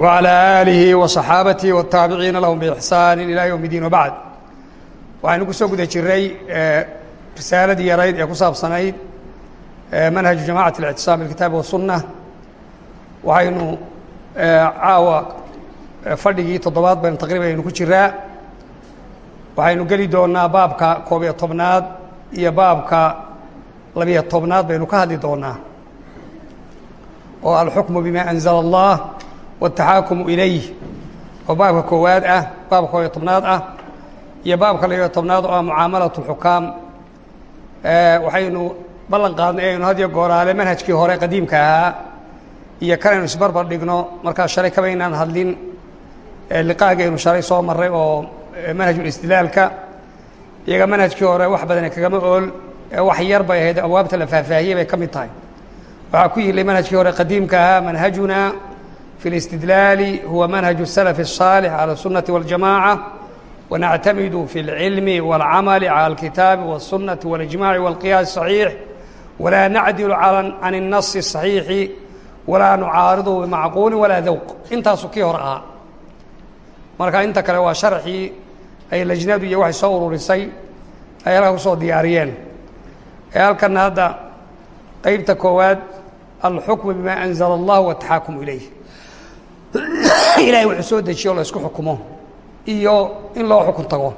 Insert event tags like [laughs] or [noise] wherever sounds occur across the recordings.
وعلى آlihi وصaxaabatihi والtaabiciina lahum bإxsaan ilى yوم الdiin وbacd waxaynu ku soo guda jiray risaaladii yarayd ee ku saabsanayd manhaجu jamacaة الاctiصاam bاkitaabi والsunة waxaynu caawa fadhigii toddobaad baynu taqriban aynu ku jiraa waxaynu geli doonaa baabka koob iyo tobnaad iyo baabka labiyo tobnaad baynu ka hadli doonaa oo alxukmu bima أnزla الlah wataxaakumu ilayh oo baabka koowaad ah baabka koob tobnaad ah iyo baabka labiyo tobnaad oo ah mucaamalat اlxukaam waxaynu ballan qaadnay inaynu had iyo gooraale manhajkii hore qadiimka ahaa iyo kanaynu isbarbar dhigno markaa shalay kaba inaan hadlin liqaaga aynu shalay soo marray oo manhajulistilaalka iyaga manhajkii hore wax badani kagama ool wax yar bay ahayd abwaabta la faahfaahiyey bay ka mid tahay waxaa ku yidlay manhajkii hore qadiimka ahaa manhajunaa في الاستدلال هو منهج السلف الصالح على السنة والجماعة ونعتمد في العلم والعمل على الكتاب والسنة والإجماع والقياس الصحيح ولا نعدل عن النص الصحيح ولا نعارضه بمعقول ولا ذوق intaasu kii hor ahaa marka inta kale waa شharxii ay lajnadu iyo waxay soo ururisay ay halkaa kusoo diyaariyeen ee halkana hadda qeybta koowaad alxukmu bima أنزل الله والتaxaakum إليه [coughs] ilahay wuxuu soo dejiye o la isku xukumo iyo in loo xukun tago.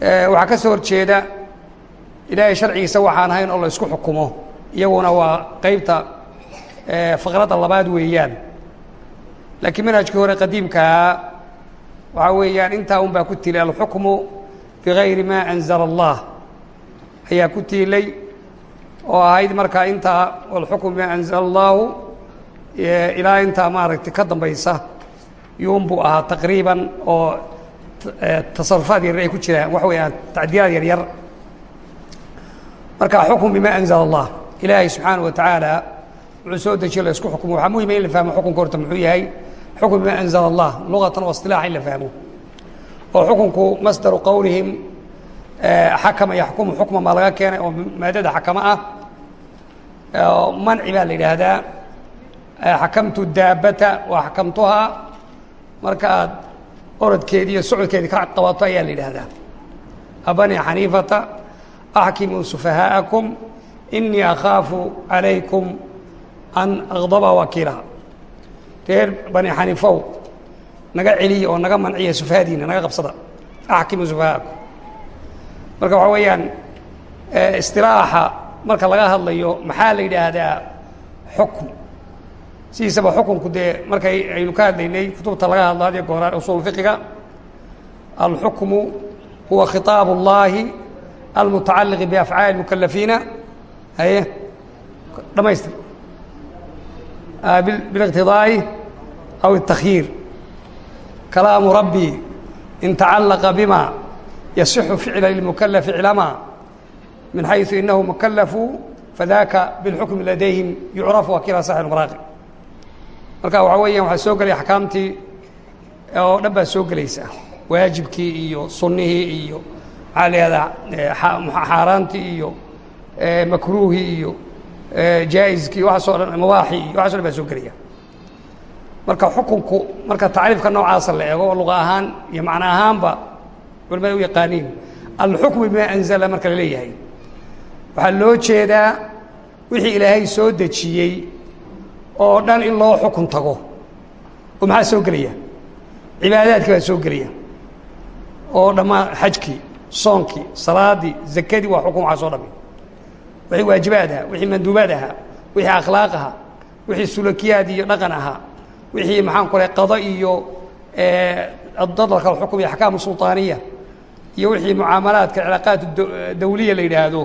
Waxaa ka soo horjeeda ilaahay sharcigiisa waxaan ahayn oo la isku xukumo iyaguna waa qeybta faqradda labaad weeyaan. Laakiin manhajkii hore qadiimkaa waxaa weeyaan intaa un baa ku tilay alxukmu bigayri ma anzala allah ayaa ku tiilay oo ahayd markaa intaa alxukmu bima anzala allahu ilaa intaa maaragtay ka dambaysa yuunbuu ahaa taqriiban oo tasarufaad yaryar ay ku jiraan. Wax weeyaan tacdiilaad yar yar marka xukm bima anzala allah. Ilaahay subxaana wa tacaala wuxuu soo dejiye la xukumo waxaa muhima in la fahmo xukunka horta muxuu yahay. Xukm bima anzala allah lugatan wa isilaaxa in la fahmo. Oo xukunku masdaru qowlihim xakama yaxkumu. Xukma maa laga keenay oo maadada xakama ah. Manci baa la yidhaahdaa xakamtu daabata wa xakamtuhaa marka aad orodkeedii iyo socodkeedii ka qabato ayaa la yidhaahdaa. Abani xaniifata axkimuu sufahaa'akum inii akhaafu calaykum an akdaba wakiilaha reer bani xaniifow naga celiya oo naga manciya sufahadiina naga qabsada. Axkimuu sufahaa'akum marka waxaa weeyaan istilaaxa marka laga hadlayo maxaa la yidhaahdaa? Xukm sidiisaba xukunku dee markay aynu ka hadlaynay kutubta laga hadlo had iyo gooraan usuul fiqiga alxukmu huwa khiطaab اllahi almutacaliqi biafcaali mukalafiina haye dhamaystir biliqtidaa'i aw الtakyiir kalaamu rabbi in tacalaqa bima yasixu ficla lilmukalafi iclama min xayثu inahu mukalafu fadaka biاlxukmi ladayhim yucrafu wakiila saxi maraaqi marka waxaa weeyaan waxaa soo gelaya axkaamtii oo dhan baa soo gelaysa waajibkii iyo sunnihii iyo maxaa la ihahdaa xaaraantii iyo makruuhii iyo jaa-iskii waxaasoo dhan mubaaxii iyo waxaso dhan baa soo gelaya marka xukunku marka tacriifka noocaasa la eego oo ahaan iyo macno ahaanba culimada u yaqaaniin alxukmu bima anzala marka la waxaa loo jeedaa wixii ilaahay soo dejiyey oo dhan in loo xukun tago. Oo maxaa soo gelaya cibaadaadkii baa soo gelaya oo dhammaan xajkii soonkii salaadii zakadii waa xukun waxaa soo dhami wixii waajibaad ahaa wixii manduubaad ahaa wixii akhlaaq ahaa wixii sulakiyaad iyo dhaqan ahaa wixii maxaan ku lahay qado iyo dadalka alxukm iyo axkaamu sulطaaniya iyo wixii mucaamalaadka cilaaqaat dawliya la yidhaahdo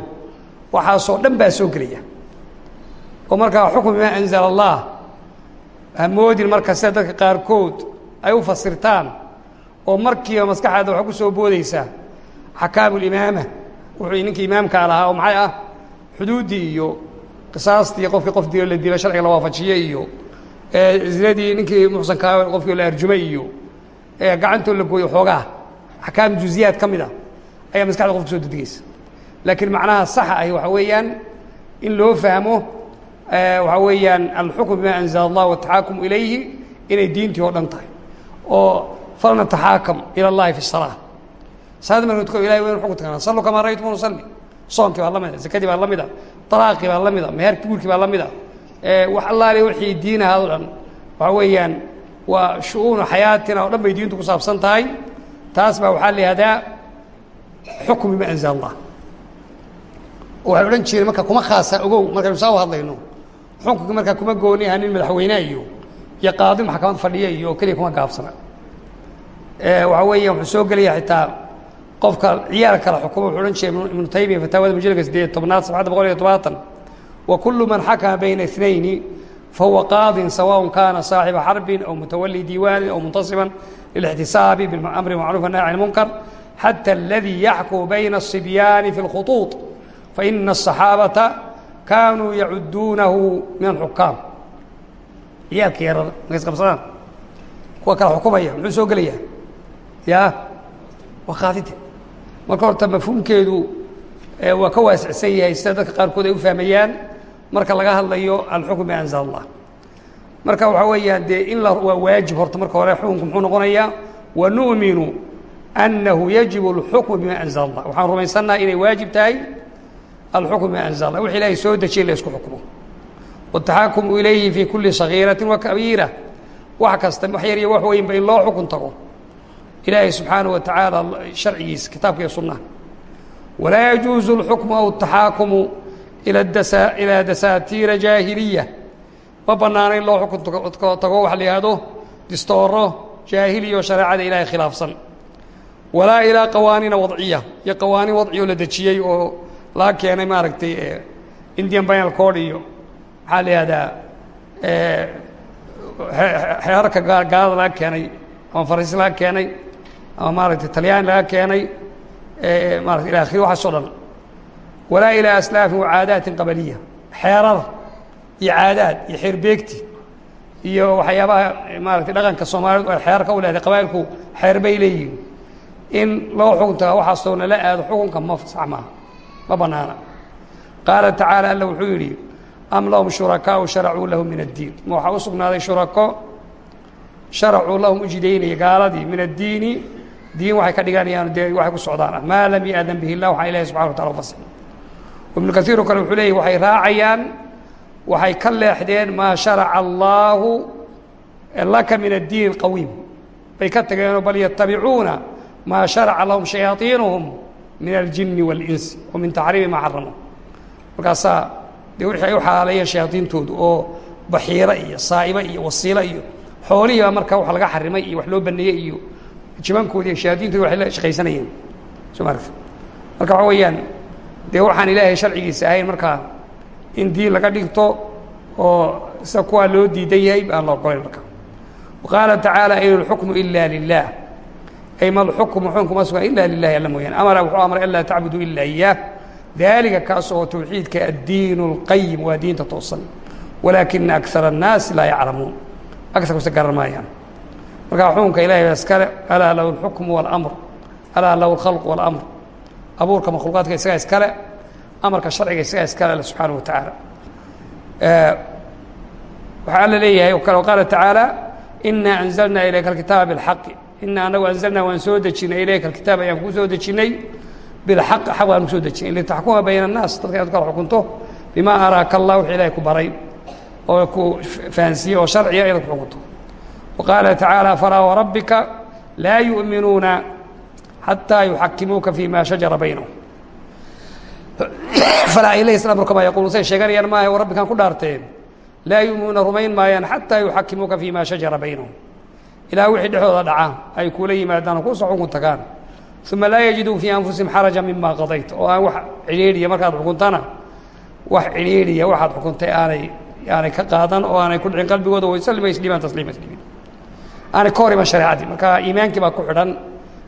waxaasoo dhan baa soo gelaya oo markaa xukm bima anzala allah hamoodin marka sida dadka qaarkood ay u fasirtaan oo markiiba maskaxaada waxaa ku soo boodaysaa xakaamu limaama wuxuu ninkii imaamkaa lahaa oo maxay ah? Xuduuddii iyo qisaastii qofkii qof dilo la dilo sharciga la waafajiye iyo zinadii ninkii muxsankaa qofkii la arjumay iyo gacantoo la gooyo xoogaa. Axkaam juziyaad ka mid a ayaa maskaxda qofka soo dedigeysa laakiin macnaha saxa ahi waxa weeyaan in loo fahmo waxaa weeyaan alxukm bima anzala allah wataxaakum ilayhi inay diintii oo dhan tahay oo falnataxaakam ila اllahi fi الsalaa salaada marka tuko ilahay waynu xukunta kana sallu kamaa ra'aytum nusalli soonkii baa la mid a zakadii baa la mid a talaaqii baa la mid a meherkii guurkii baa la mid a wax allaale wixii diinahaad o dhan waxa weeyaan waa shu-uunu xayaatina o dhan bay diintu ku saabsan tahay taas baa waxaa la yihahdaa xukm bima anzala allah waxay odhan jireen marka kuma khaasa ogow markaynu saa u hadlayno xukunki markaa kuma gooni aha nin madaxweyneha iyo iyo qaadi maxkamad fadhiya iyo oo keliya kuma gaabsana waxaa weeya wuxuu soo gelaya xitaa qofka ciyaar kala xukuma wuxuu odhan jiray ibnu taymiya fataawada mujalladka sideed tobnaad sabxadda boqol iyo todobaatan wa kulu man xakama bayna اثنayni fahuwa qaadin sawaء kana صaaxiba xarbin aw mutawali diiwaanin aw muntasiban lلاxtisaabi biamri macruuf nahy can munkar xatى اladii yaxkumu bayna الصibyaani fi اlkhuطuuط faina الصaxaabata kaanuu yacuduunahu min alxukaam. Ciyaalka yarar markay isqabsadaan kuwa kala xukumaya muxuu soo gelaya? Ya waa qaadide marka horta mafhuumkeedu waa ka waasicsan yahay sida dadka qaarkood ay u fahmayaan marka laga hadlayo alxukm bima anzala allah marka waxaa weeyaan dee in waa waajib horta marka hore xukunku muxuu noqonayaa wa nu'minu annahu yajibu اlxukmu bima anzala allah waxaan rumaysannaha inay waajib tahay alxukm bima anzala allah wix ilaahay soo dejiyay la isku xukmo wataxaakumu ilayhi fi kuli sagiirati wa kabiira wax kasta wax yar iyo wax weynba in loo xukun tago ilaahay subxaanaه wa tacaala sharcigiisa kitaabka iyo sunnaha walaa yajuuzu اlxukmu aw الtaxaakumu ilaa dasaatiira jaahiliya ma banaana in loo xukun tago waxa la yihahdo distooro jaahiliya oo shareecada ilaahay khilaafsan walaa ilaa qawaaniina wadciya iyo qawaaniin wadci oo la dejiyey oo laga keenay maaragtay indian binal code iyo maxaa la xeerarka gaalada laga keenay ama fariis laga keenay ama maaragtay talyaani laga keenay maarata ila akhiri waxaas o dhan. Walaa ilaa aslaafin wa caadaatin qabaliya. Xeerar iyo caadaad iyo xeerbeegti iyo waxyaabaha maaratay dhaqanka soomaalidu ay xeer ka u lehday qabailku xeer bay leeyihiin in loo xukun tagaa waxaasoo nala aado xukunka ma maaha ma banaana. Qaala tacaala alla wuxuu yidhi am lahum shurakaau sharacuu lahum min addiin. Ma waxaa u sugnaaday shurako? Sharacuu lahum u jidaynaya gaaladii min addiini. Diin waxay ka dhiganayaan waxay ku socdaan ah. Maa lam ya'dan bihi illah waxaa ilahi subxana wa tacala ufasix ibnu kaiir kale wuxuu leeyay waxay raacayaan waxay ka leexdeen maa sharaca allaahu laka min addiin qawiim. Bay ka tageenoo bal yatabicuuna maa sharaca lahum shayaaiinuhum min aljini waاlinsi wa min taxriimi maa xaramo markaasaa dee wixii ay u xalaaleeyeen shayaaiintoodu oo baxiiro iyo saa'ibo iyo wasiilo iyo xoolihii baa marka wax laga xarimay iyo wax loo baneeyey iyo jibankoodi iyo waxay la shaqaysanayeen soo maaragta marka waxa weeyaan dee waxaan ilaahay sharcigiisa ahayn markaa in diin laga dhigto oo sida kuwaa loo diidan yahay baan la ogolayn marka wa qaala tacaala in اlxukmu ila lilah ay ma lxukmu xukunkuma sugan ila lilahi alla mooyaane amara wuxuu amray an laa tacbuduu ila iyaah daalika kaas oo tawxiidka addiin اlqayim waa diinta toosan walaakina akara الnaasi laa yaclamuun agarkuse garan maayaan markaa xukunka ilahay baa iskale alaa lahu اlxukmu wاlamr alaa lahu اlkhalq wاlamr abuurka makhluuqaadka isagaa iskale amarka sharciga isagaa iskale alle subxaanaه wa tacaala waxaa alla leeyahay o kale qaala tacaala inaa anzalnaa ilayka alkitaaba bilxaqi inaa anagu anzalnaa waan soo dejinay ilayka alkitaab ayaan kuu soo dejinnay bilxaqi xaq baan ku soo dejinay litaxkuma bayna الnaas dadka inaad kala xukunto bimaa araaka allah wix ilahay ku baray oo ku fahansiiyey oo sharciga inaad ku xukunto wa tacaala falaa warabbika laa yu'minuuna xataa yuxakimuuka fi ma shajara baynahum falaa ilaysa amru kamaa yaquuluun say sheeganayaan maaha o rabbikaan ku dhaarteen laa yu'minuuna rumayn maayaan xataa yuxakimuuka fi ma shajara baynahum ilaa wixii dhexdooda dhaca ay kula yimaadaan oo ku soo xukun tagaan. Uma laa yajiduu fii anfusihim xaraja mima qadayt oo aan wax cidhiidhiya markaad xukuntana wax cidhiidhiya waxaad xukuntay aanay aanay ka qaadan oo aanay ku dhicin qalbigooda waysalima isliimaan tasliima isliimin aanay ka hor iman shareecadii marka iimaankii baa ku xidhan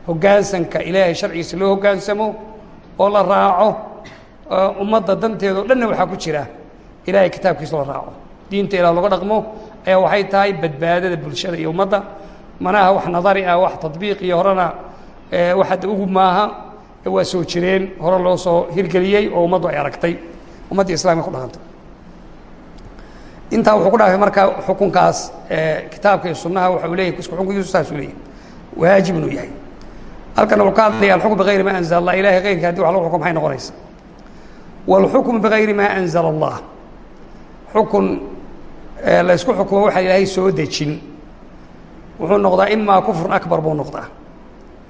hoggaansanka ilaahay sharcigiisa loo hoggaansamo oo la raaco ummadda danteeda o dhanna waxaa ku jira ilaahay kitaabkiisa la raaco. Diinta ilaah laga dhaqmo ayaa waxay tahay badbaadada bulshada iyo ummadda manaha wax nadari ah wax tadbiiq iyo horena wax hadda ugu maaha waa soo jireen hore loo soo hirgeliyey oo ummaddu ay aragtay ummaddii islamka ku dhaqantay. Intaa wuxuu ku dhaafay marka xukunkaas kitaabka iyo sunnaha waxa uu leyahy isku xukunkiisu saasuu leeyahy waajib inuu yahay. Halkan wuxuu ka hadlaya alxukm bigayri ma anzala allah ilahay kayrkii haddii wax lagu xukum maxay noqonaysa? Wاlxukm bigayri ma anzala allah xukun la ysku xukumo waxaa ilaahay soo dejin wuxuu noqdaa imaa kufrun akbar buu noqdaa.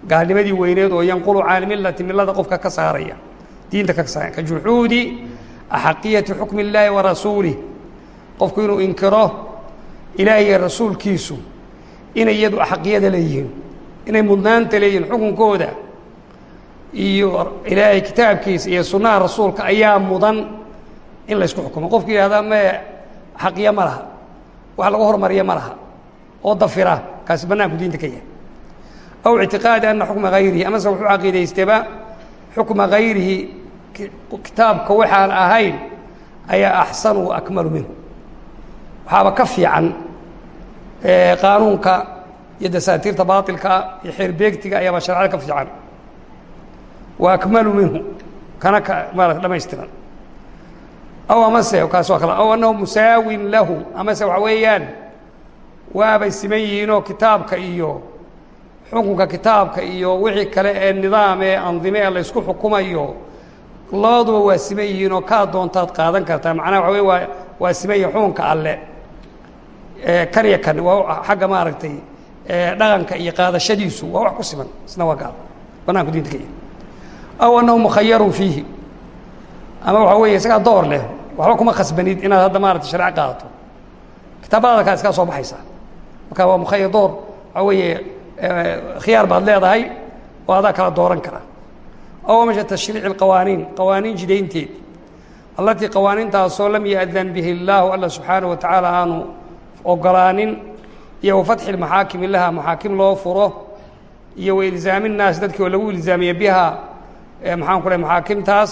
Gaalnimadii weyneed oo yanqulu can milati milada qofka ka saaraya diinta ka saaraya ka juxuudi axaqiyati xukmi اllaahi wa rasuulih qofku inuu inkiro ilaahi iyo rasuulkiisu inay iyadu axaqiyada leeyihiin inay mudnaanta leeyihiin xukunkooda iyo ilaahay kitaabkiisa iyo sunnaha rasuulka ayaa mudan in laysku xukumo. Qofku yihahda me xaqiya ma laha wax lagu hormariya ma laha oo dafira kaasi bannaanku diinta ka yahay. Aw ictiqaadi ana xukma hayrihi amase wuxuu caqiidaystaba xukma hayrihi kitaabka waxaan ahayn ayaa axsanu wa akmalu minhu. Waxaaba ka fiican qaanuunka iyo dasaatiirta baailkaa iyo xeerbeegtiga ayaaba sharcada ka fiican. Wa akmalu minhu kana ka maarata dhamaystiran. Aw amase kaas waa kale aw annahu musaawin lahu amase waxa weeyaan waabay siman yihiinoo kitaabka iyo xukunka kitaabka iyo wixii kale ee nidaam ee andime ee laysku xukumayo labaduba waa siman yihiinoo kaa doontaad qaadan kartaa. Macnaha waxa wey waa waa siman yihiin xukunka alle. Kan iyo kan waa xagga maaragtay dhaqanka iyo qaadashadiisu waa wax ku siman. Isna waa gaal. Banaanku diinta ka aw annahu mukhayarun fiihi. Ama waxaa weeye isagaa door leh. Waxba kuma khasbanid inaad hadda maarata sharce qaadato kitaabadaada kaa iskaa soo baxaysaa marka waa mukhayar door waxaa weeye khiyaar baad leedahay oo adaa kala dooran kara aw amasha tashriici اqawaaniin qawaaniin jidaynteed allatii qawaaniintaasoo lam yaأdan bihi اllaahu alla subxaanaه wa tacaala aanu ogolaanin iyo wafatxi maxaakimi laha maxaakim loo furo iyo wailzaami الnaas dadkii oo lagu ilzaamiye biha maxaan ku leh maxaakimtaas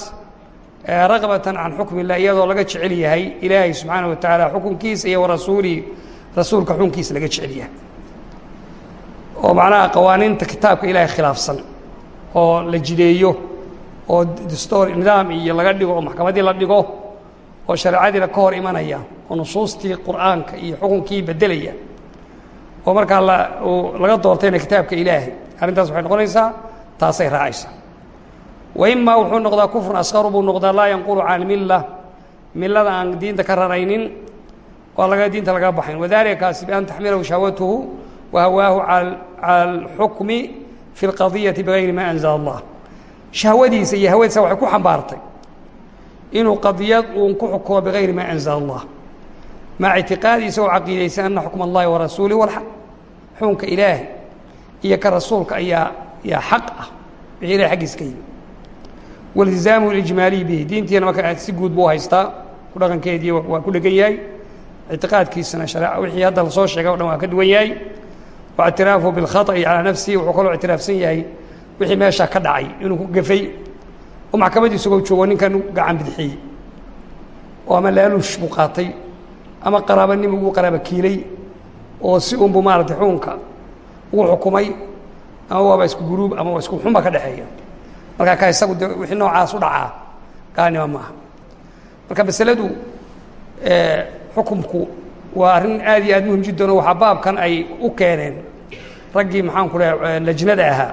raqbatan can xukmi illah iyadoo laga jecel yahay ilaahay subxaanaه wa tacaala xukunkiisa iyo warasuulihi rasuulka xukunkiisa laga jecel yahay oo macnaha qawaaniinta kitaabka ilaahay khilaafsan oo la jideeyo oo dastoor nidaam iyo laga dhigo oo maxkamadii la dhigo oo shareecadiina ka hor imanaya oo nusuustii qur'aanka iyo xukunkii beddelaya. oo markaa laga doortayna kitaabka ilaahay. Arrintaas waxay noqonaysaa taasay raacaysaa. wa imaa wuxuu noqdaa kufrun askaru buu noqdaa laa yanqulu can milla millada aan diinta ka raraynin oo laga diinta laga baxayn. Wadalika kaasi bian taxmilahu shahwatuhu wa hawaahu fi اlqadiyati bigayri ma anzala allah shahwadiisa iyo hawadiisa waxay ku xambaartay inuu qadiyad uun ku xukumo bigayri ma anzala allah maca ictiqaadiisa oo caqiidaysan ana xukma allahi wa rasuulih walxaq xukunka ilaahay iyo ka rasuulka ayaa yaa xaq ah. Wixii ilahay xaggiisa ka yimi waltizaamu lijmaaliyi bihi. Diintiina marka si guud buu haystaa. Ku dhaqankeedii waa ku dhegan yahay ictiqaadkiisana shareec wixii hadda la soo sheegay o dhan waa ka duwan yahay wa ictiraafuhu bilkhaطأi calaa nafsihi wuxuu kaloo ictiraafsan yahay wixii meeshaa ka dhacay inuu ku gafay oo maxkamadii isagoo joogo ninkan gacan bidixiyey oo ama laaluush buu qaatay ama qaraabanimo ugu qaraaba kiilay oo si unbu maaragtay xukunka ugu xukumay ama waaba isku guruub ama waa isku xunba ka dhexeeya markaa ka isagu de wixii noocaas u dhacaa gaalnimo maaha marka masaladu xukumku waa arrin aad iyo aad muhiim jiddan oo waxaa baabkan ay u keeneen raggii maxaan ku leha lajnada ahaa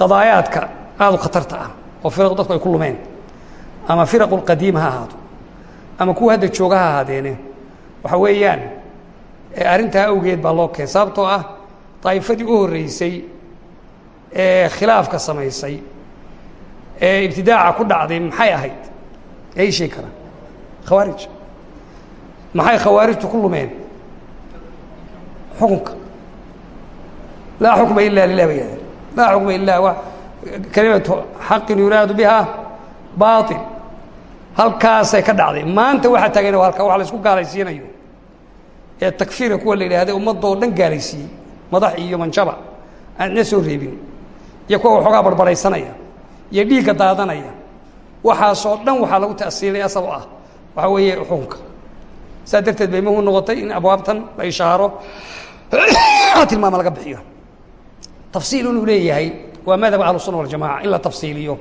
qadaayaadka aad u khatarta ah oo firaq dadku ay ku lumeen ama firaqu lqadiima ha ahaato ama kuwa hadda jooga ha ahaadeene waxa weeyaan arrintaa awgeed baa loo keen sababtoo ah daa'ifadii u horreysay ee khilaafka samaysay ee ibtidaaca ku dhacday maxay ahayd? Yaa ii sheegi karaa khawaarij maxay khawaarijtu ku lumeen? Xukunka. Laa xukma ila lilah bay yahdeen laa xukma ila kelimatu xaqin yuraadu biha baail halkaasay ka dhacday. Maanta waxaa taagan halka waxa la isku gaalaysiinayo ee takfiirka kuwa la yidhaahday ummadoo dhan gaalaysiiyey madax iyo manjaba. Aan cidna soo reebin. Iyo kuwa waxoogaa barbaraysanaya iyo dhiigga daadanaya. Waxaasoo dhan waxaa lagu ta'siilay asal ah. Waxaa weeye xukunka saa darteed bay muhu noqotay in abwaabtan la ishaaro [coughs] tilmaama laga bixiyo tafsiil inuu leeyahay waa madhab ahlusunna waljamaca in la tafsiiliyo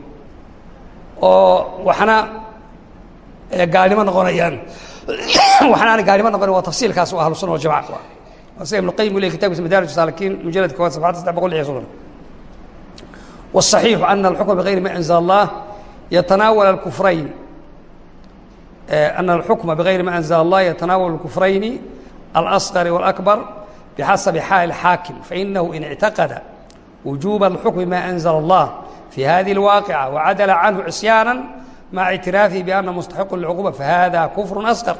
oo waxna gaalnimo noqonayaan [coughs] waxaan aanay gaarimo noqon waa tafsiilkaas u ahlu sunna waljamaca waa waa sida ibnu qayim u leey kitabkiisa madaarij saalikiin mujalladka kowaad safxadda saddex boqol iyo soddon والصحيح أن الحكم بغير ما أنزل الله يتناول الكفرين أن الحكم بغير ما أنزل الله يتناول الكفرين الأصغر والأكبر بحسب حال الحاكم فإنه إن اعتقد وجوب الحكم ما أنزل الله في هذه الواقعة وعدل عنه عصيانا مع اعترافه بأنه مستحق للعقوبة فهذا كفر أصغر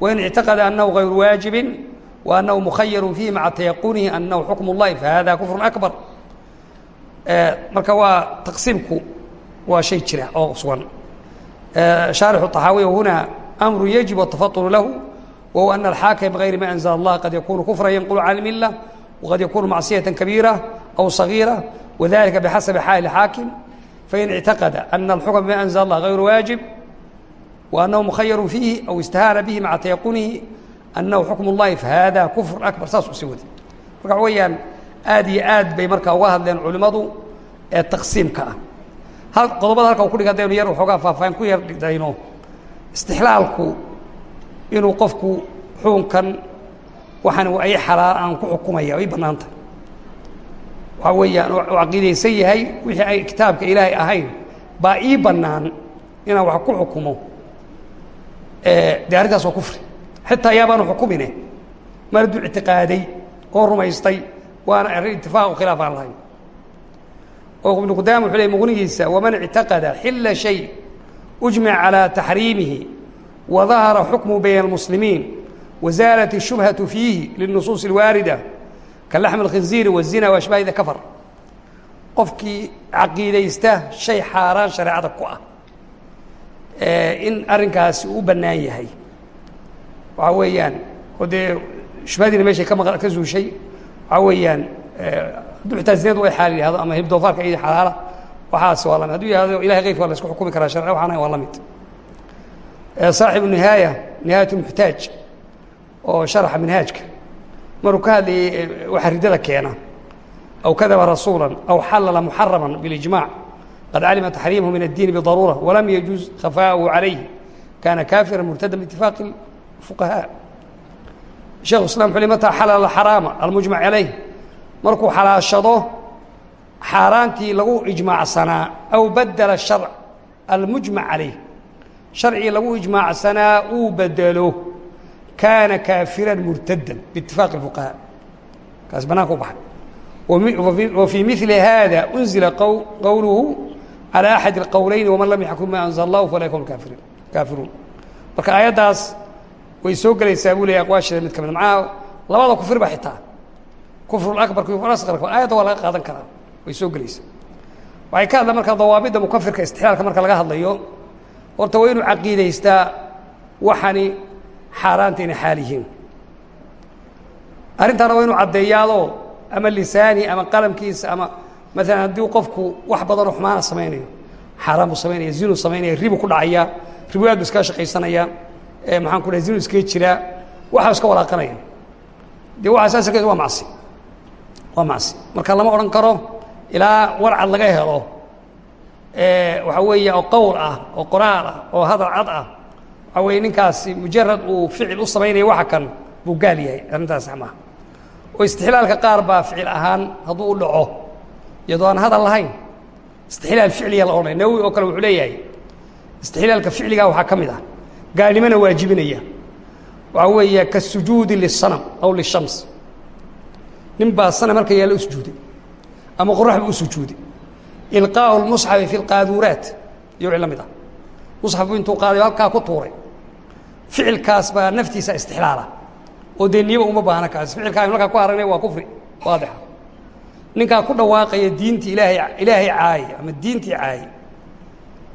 وإن اعتقد أنه غير واجب وأنه مخير فيه مع تيقنه أنه حكم الله فهذا كفر أكبر marka waa taqsiimku waa shay jira oo sugan shaarixu طaxaawiya huna amru yajib التafطن lahu wahuwa أن الxاakم بغayri ma أنزل الله qad yakunu كفرa ينqل عن الملة وqad yakunu macصiyaة كبيرة أو صغيرة وذلika بxaسب xاal الحاakم فإن اعتقد أن الحكم بma أنزل الله غayر واaجب وأنه مخyر فيه أو اجتهاaن به مع تيقنه أنه حكم اللahi فhذا كفر أكبر saas u sii wadi marka wa weyaan aad iyo aad bay markaa uga hadleen culimmadu ee taqsiimka ah hal qodobada halka u ku dhig hadaynu yar waxoogaa faahfaahin ku yar dhidayno istixlaalku inuu qofku xukunkan waxaan waa i xalaal aan ku xukumaya ay bannaan tahay waxaa weeyaan u caqiidaysan yahay wixii ay kitaabka ilaahay ahayn. Baa ii bannaan inaan wax ku xukumo. Dee arrintaas waa kufri. Xitaa yaabaanu xukumine. Mar hadduu ictiqaaday oo rumaystay waana arrin itifaaqu khilaaf aan lahayn oo ibnu qudaama wuxuu ley muqnigiisa waman ictaqada xila shay ujmic calaa taxriimihi wa dahara xukmu bayna almuslimiin wa zaalat ashubhatu fiihi linusuusi alwaarida kalaxmi alkhinziiri wazina waashbaahida kafar. Qofkii caqiidaysta shay xaaraan shareecada ku ah in arrinkaasi uu bannaan yahay. Waxaa weeyaan oo dee shubhadiina meeshay ka maqan ka zuushay waxaa weeyaan hadduu xitaa zinadu ay xaal yihahdo ama hibdoofaarka iyo xalaala waxaas waa la mid haduu yihahdo ilahay keyrka waa la isku xukumi karaa sharci waxaan waa la saaxibu nihaaya nihaayat muxtaaj oo sharaxa minhaajka. Maruu ka hadlayay waxa riddada keena. Aw kadaba rasuula aw xalala muxarama bilijmac qad calima taxriimahu min addiini bidaruura walam yajuuz khafaahu calayh kana kaafira murtada biitifaaqi fuqahaa shekhu islam wuxu le mataa xalala xaraama almujmac calayh markuu xalaashado xaaraantii lagu ijmaacsanaa aw badela sharc almujmac calayh sharcii lagu ijmaacsanaa uu bedelo kaana kaafiran murtadan biitifaaqi اfuqahaa kaas banaanka u baxay wa fii mili hada unzila qowluhu calى axad اlqowleyn waman lam yaxkum ma anzl اllahu falaa yakun kaafiriin kaafiruun marka aayaddaas way soo gelaysaa buu leya aqwaasheeda mid ka mid macnaha labada kufir ba xitaa kufru abarka kufr asqarka aayadda waa laga qaadan karaa way soo gelaysaa waxay ka hadlaan markaa dawaabidda mukafirka istixlaalka marka laga hadlayo. Horta waa inuu caqiidaystaa waxani xaaraanta inay xaal yihiin. Arrintaana waa inuu caddeeyaadoo ama lisaani ama qalamkiisa ama maalan haddii qofku wax badanoo xumaana samaynayo xaaraan buu samaynaya zinuu samaynaya ribu ku dhacaya riboyaad bu iskaga shaqaysanaya maxaan ku dhahay zinu iskaga jiraa waxaa iska walaaqanaya. Dee waxaas asalkeedu waa macsi waa macsi marka lama odhan karo ilaa warcad laga helo. Waxaa weeye oo qowl ah oo qoraal ah oo hadal cad ah. Waxaa weeye ninkaasi mujarad uu ficil u samaynaya waxa kan buu gaal yahay arrintaas sax maaha oo istixlaalka qaar baa ficil ahaan hadduu u dhaco iyadoo aan hadal lahayn. Istixlaal ficliya la odhanaya. Nawowi oo kale wuxuu leeyahay istixlaalka ficligaa waxaa ka mid ah gaalnimona waajibinaya. Waxaa weeye kasujuudi liلsanam aw lishams nin baa sanam halka yaalla usujuuday ama qorax buu usujuuday ilqaau lmusxafi fi lqaaduuraat yowci la mid ah. Musxafku intuu qaaday halkaa ku tuuray. Ficilkaas baa naftiisa istixlaala. Oo dee niyaba uma baahna kaas. Ficilkaa halkaa ku haranaya waa kufri waadixa ninkaa ku dhawaaqaya diintii ilaahay ilaahay caaye ama diintii caaye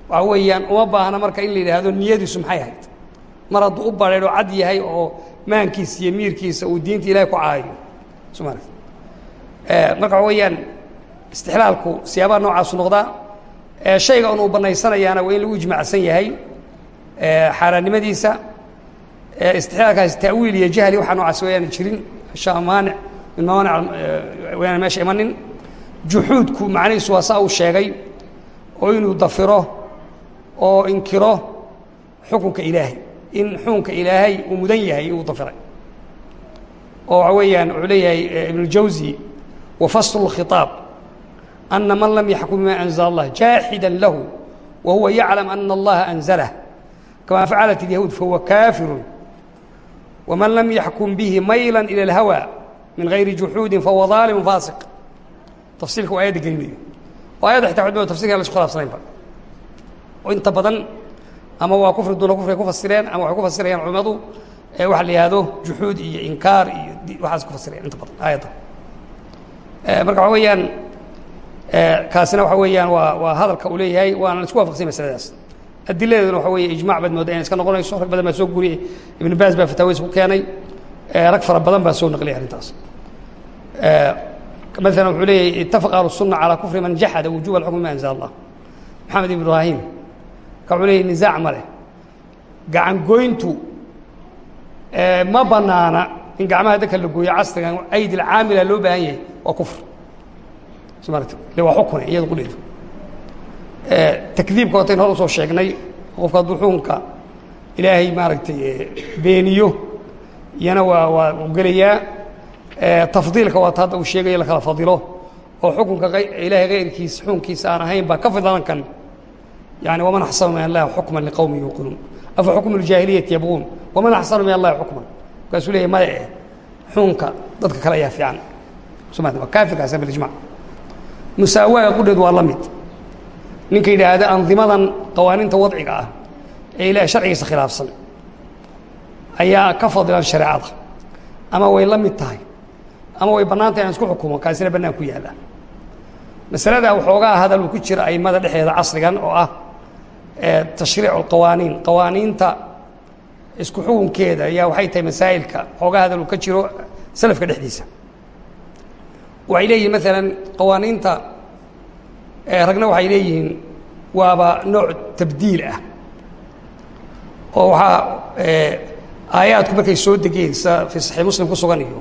waxa weeyaan uma baahna marka in la yidhaahdo niyadiisu maxay ahayd? Mar hadduu u badreedho cad yahay oo maankiisa iyo miirkiisa uu diinta ilaahay ku caayo marka waxa weeyaan istixlaalku siyaabaha noocaasu noqdaa shayga un uu banaysanayaana waa in lagu ijmacsan yahay xaaraannimadiisa istixlaalkaasi ta'wiil iyo jahli waxaa noocaas wayaan jirin. Sha maanic min mawaanic wayaan meesha imanin juxuudku macnihiisu waa saa uu sheegay oo inuu dafiro oo inkiro xukunka ilaahay. In xuunka ilaahay uu mudan yahay inuu dafiray oo waxa weeyaan wuxuu leeyahay ibn اjawzi wafasl الkhiطaab ana man lam yaxkum bima anzl اllah jaaxida lahu wa huwa yaclam ana اllaha anzalah kama facalat اlyahuud fahuwa kafiru wman lam yaxkum bihi mayla ilى اlhawى min gayri juxuudi fahuwa ظaalimu faasiq tafsiilka uu ayadda gelinayo oo ayadda xitaa culimadu tafsirka la isku khilaafsanaynba oo inta badan ama waa kufri duuna kufriga ku fasireen ama waxay ku fasirayaan culimmadu waxa la yihahdo juxuud iyo inkaar iyo waxaas ku fasirayaan inta badan aayadda marka waxa weeyaan kaasina waxa weeyaan waa waa hadalka uu leeyahay waana la isku waafaqsanya masaladaas adiladeeduna waxa weeye ijmac baad moodaa inay iska noqonayso rag badan baa soo guriyey ibnu baas baa fataawiis ku keenay rag fara badan baa soo naqliyay arrintaas مثلا wuxuu leeyahy اتفق أهل السنة على كفر من جحد وجوب الحكم بما أنزل الله محamed ibrahim ka wuxuu leeyay نiزاع ma leh gacan goyntu ma banaana in gacmaha dadka la gooyo casrigan ayd الcaamila loo baahan yahay waa kufr. Le waa xukune iyada qudheedu takdiibka watayn hor u soo sheegnay qofka hadduu xukunka ilaahay maaragtay beeniyo iyana waa waa gelayaa. Tafdiilka waata hadda uu sheegayo la kala fadilo oo xukunka ilaahay kayrkiis xukunkiisa aan ahayn baa ka fidlan kan yani waman axsanu min allahi xukman liqowmi yuuqinuun afa xukmu اljaahiliyati yabquun waman axsanu min allahi xukman markaasuu leeyahy maya xukunka dadka kale ayaa fiican kaafirkaasa bilijmac musaawaaga qudheed waa la mid ninka yidhaahda andimadan qawaaniinta wadciga ah ee ilahay sharcigiisa khilaafsan ayaa ka fadilan shareecada ama way la mid tahay ama way bannaantay aan isku xukumo kaasina bannaan ku yaalla masalada waxoogaa hadal uu ku jira aimada dhexdeeda casrigan oo ah tashriicu alqawaaniin qawaaniinta isku xukunkeeda ayaa waxay tahay masaa'ilka. Waxoogaa hadal uu ka jiro salafka dhexdiisa. Waxay leeyihiin maalan qawaaniinta ragna waxay leeyihiin waaba nooc tabdiil ah. Oo waxaa aayaadku markay soo degeen sida fii saxiix muslim ku sugan iyo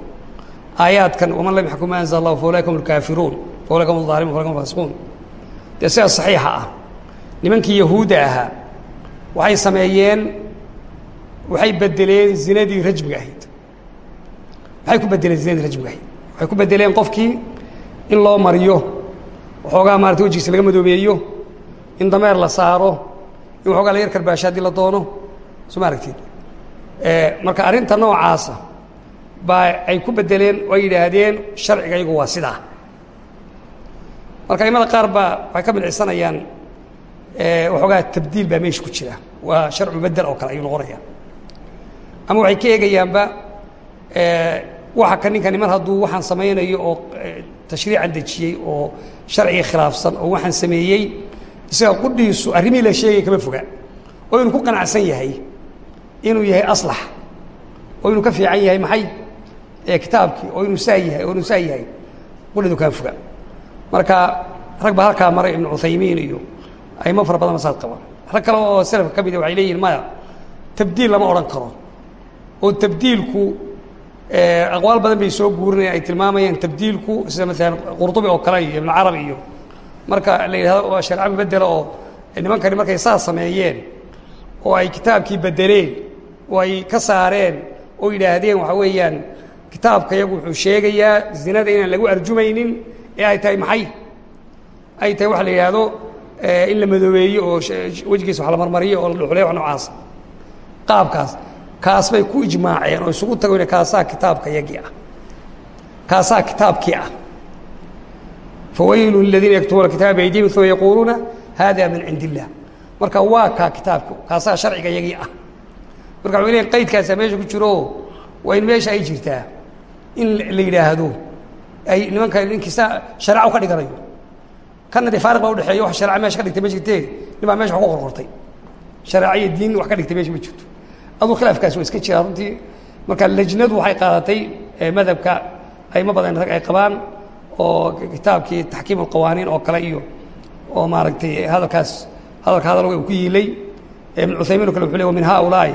aayaadkan waman lam yaxkum ma anzl allah fa hum alkaafiruun fa hum alظalimun fa hum alfasiquun dee sidaas saxiixa ah nimankii yahuudda ahaa waxay sameeyeen waxay bedeleen zinadii rajmiga ahayd. Maxay ku bedeleen zinadii rajmiga ahayd. Waxay ku bedeleen qofkii in loo mariyo waxoogaa maarata wejigiisa laga madoobeeyo in dameer la saaro in waxoogaa la yar karbaasho haddii la doono soo ma aragtid? Marka arrinta noocaasa baa ay ku bedeleen ay yidhaahdeen sharciga iyagu waa sidaa. Marka aimada qaar baa waxay ka midcisanayaan waxoogaa tabdiil baa meesha ku jira. Waa sharcu bedel oo kale ayuu noqonaya ama waxay ka eegayaanba waxa ka ninkani mar hadduu waxaan samaynayo oo tashriican dejiyey oo sharciga khilaafsan oo waxaan sameeyey isaga qudhiisu arrimihii la sheegaya kama foga. Oo inuu ku qanacsan yahay inuu yahay aslax. Oo inuu ka fiican yahay maxay? Kitaabkii oo inuu saa yahay. Oo inuu saa yahay. Qudhidu kama foga. Marka rag baa halkaa maray ibnu cuthaymiin iyo aimo fara badan masaad qabaan rag kale oo salafka ka mida waxay leeyihiin maya tabdiil lama odhan karo. Oo tabdiilku aqwaal badan bay soo guurinayaan ay tilmaamayaan tabdiilku sida maalan qurdubi oo kale iyo ibnu carabi iyo marka la yidhahdo waa sharca bedela oo nimankani markay saas sameeyeen oo ay kitaabkii bedeleen oo ay ka saareen oo yidhaahdeen waxaa weeyaan kitaabka yagu wuxuu sheegayaa zinada inaan lagu arjumaynin ee ay tahay maxay? Ay tahay waxa la yidhaahdo in la madoobeeyo oo wejigiisa wax la marmariyo oo la wax noocaasa qaabkaas kaas bay ku ijmaaceen oo isugu tagoyna kaasaa kitaabka yagii ah. Kaasaa kitaabkii ah. Fawaylu liladiina yaktubuuna kitaaba biaydihim uma yaquuluuna hada min cindi illah marka waa kaa kitaabku kaasaa sharciga yagii ah. Marka waxay leeyiin qaydkaasaa meesha ku jiro waa in meesha ay jirtaa. In la yidhaahdo ay nimanka ninkiisa shareeco ka dhiganayo kana dee faariq baa udhexeeyo wax shareeca meesha ka dhigtay ma jirtee nin baa mesha wax ku qorqortay shareeco iyo diin wax ka dhigtay meesha ma jirto aduu khilaafkaasi waa iska jiraa runtii marka lejnadu waxay qaadatay madhabka ayma badan rag ay qabaan oo kitaabkii taxkiim alqawaaniin oo kale iyo oo maaragtay hadalkaas hadalka hadal uu ku yiilay ibn cuthaymin o kale wuxu le min haؤulaaءi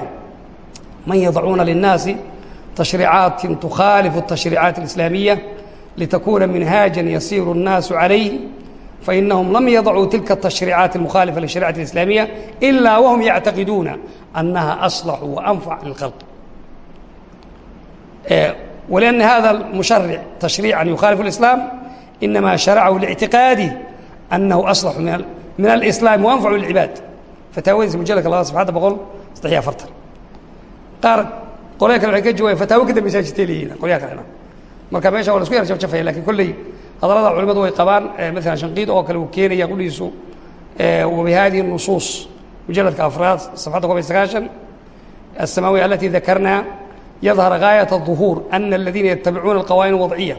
man yadacuuna liلnaasi تشhريعaaت تkhاaلف التشhريعaaت الإسلاaمية لتkوna منهاaجا يsير الناaس عaليه فإنهم لم يضعوا تلك التشريعات المخالفة للشريعة الإسلامية إلا وهم يعتقدون أنها أصلح وأنفع للخلق ولأن هذا المشرع تشريعا يخالف الإسلام إنما شرعه لاعتقاده أنه أصلح من من الإسلام وأنفع للعباد فتاويdiisa mujلدka labada صفxadda boqol saddex iyo afartan qaar qolya kale waxay ka jawaabeen fataawo ka dambeysaa jirtay leeyihin qolyaha kalena marka meesha waa la isku yar jafjafaya lakin kolley hadallada culimadu way qabaan maalan shanqiid oo kale uu keenaya qudhiisu وبهذه النصوص مجلدka أفراad صفحadda kob iyo sagaashan السماوية التي ذكرنا يظهر غاية الظهور أن الذين يتبعون القوانين الوضعية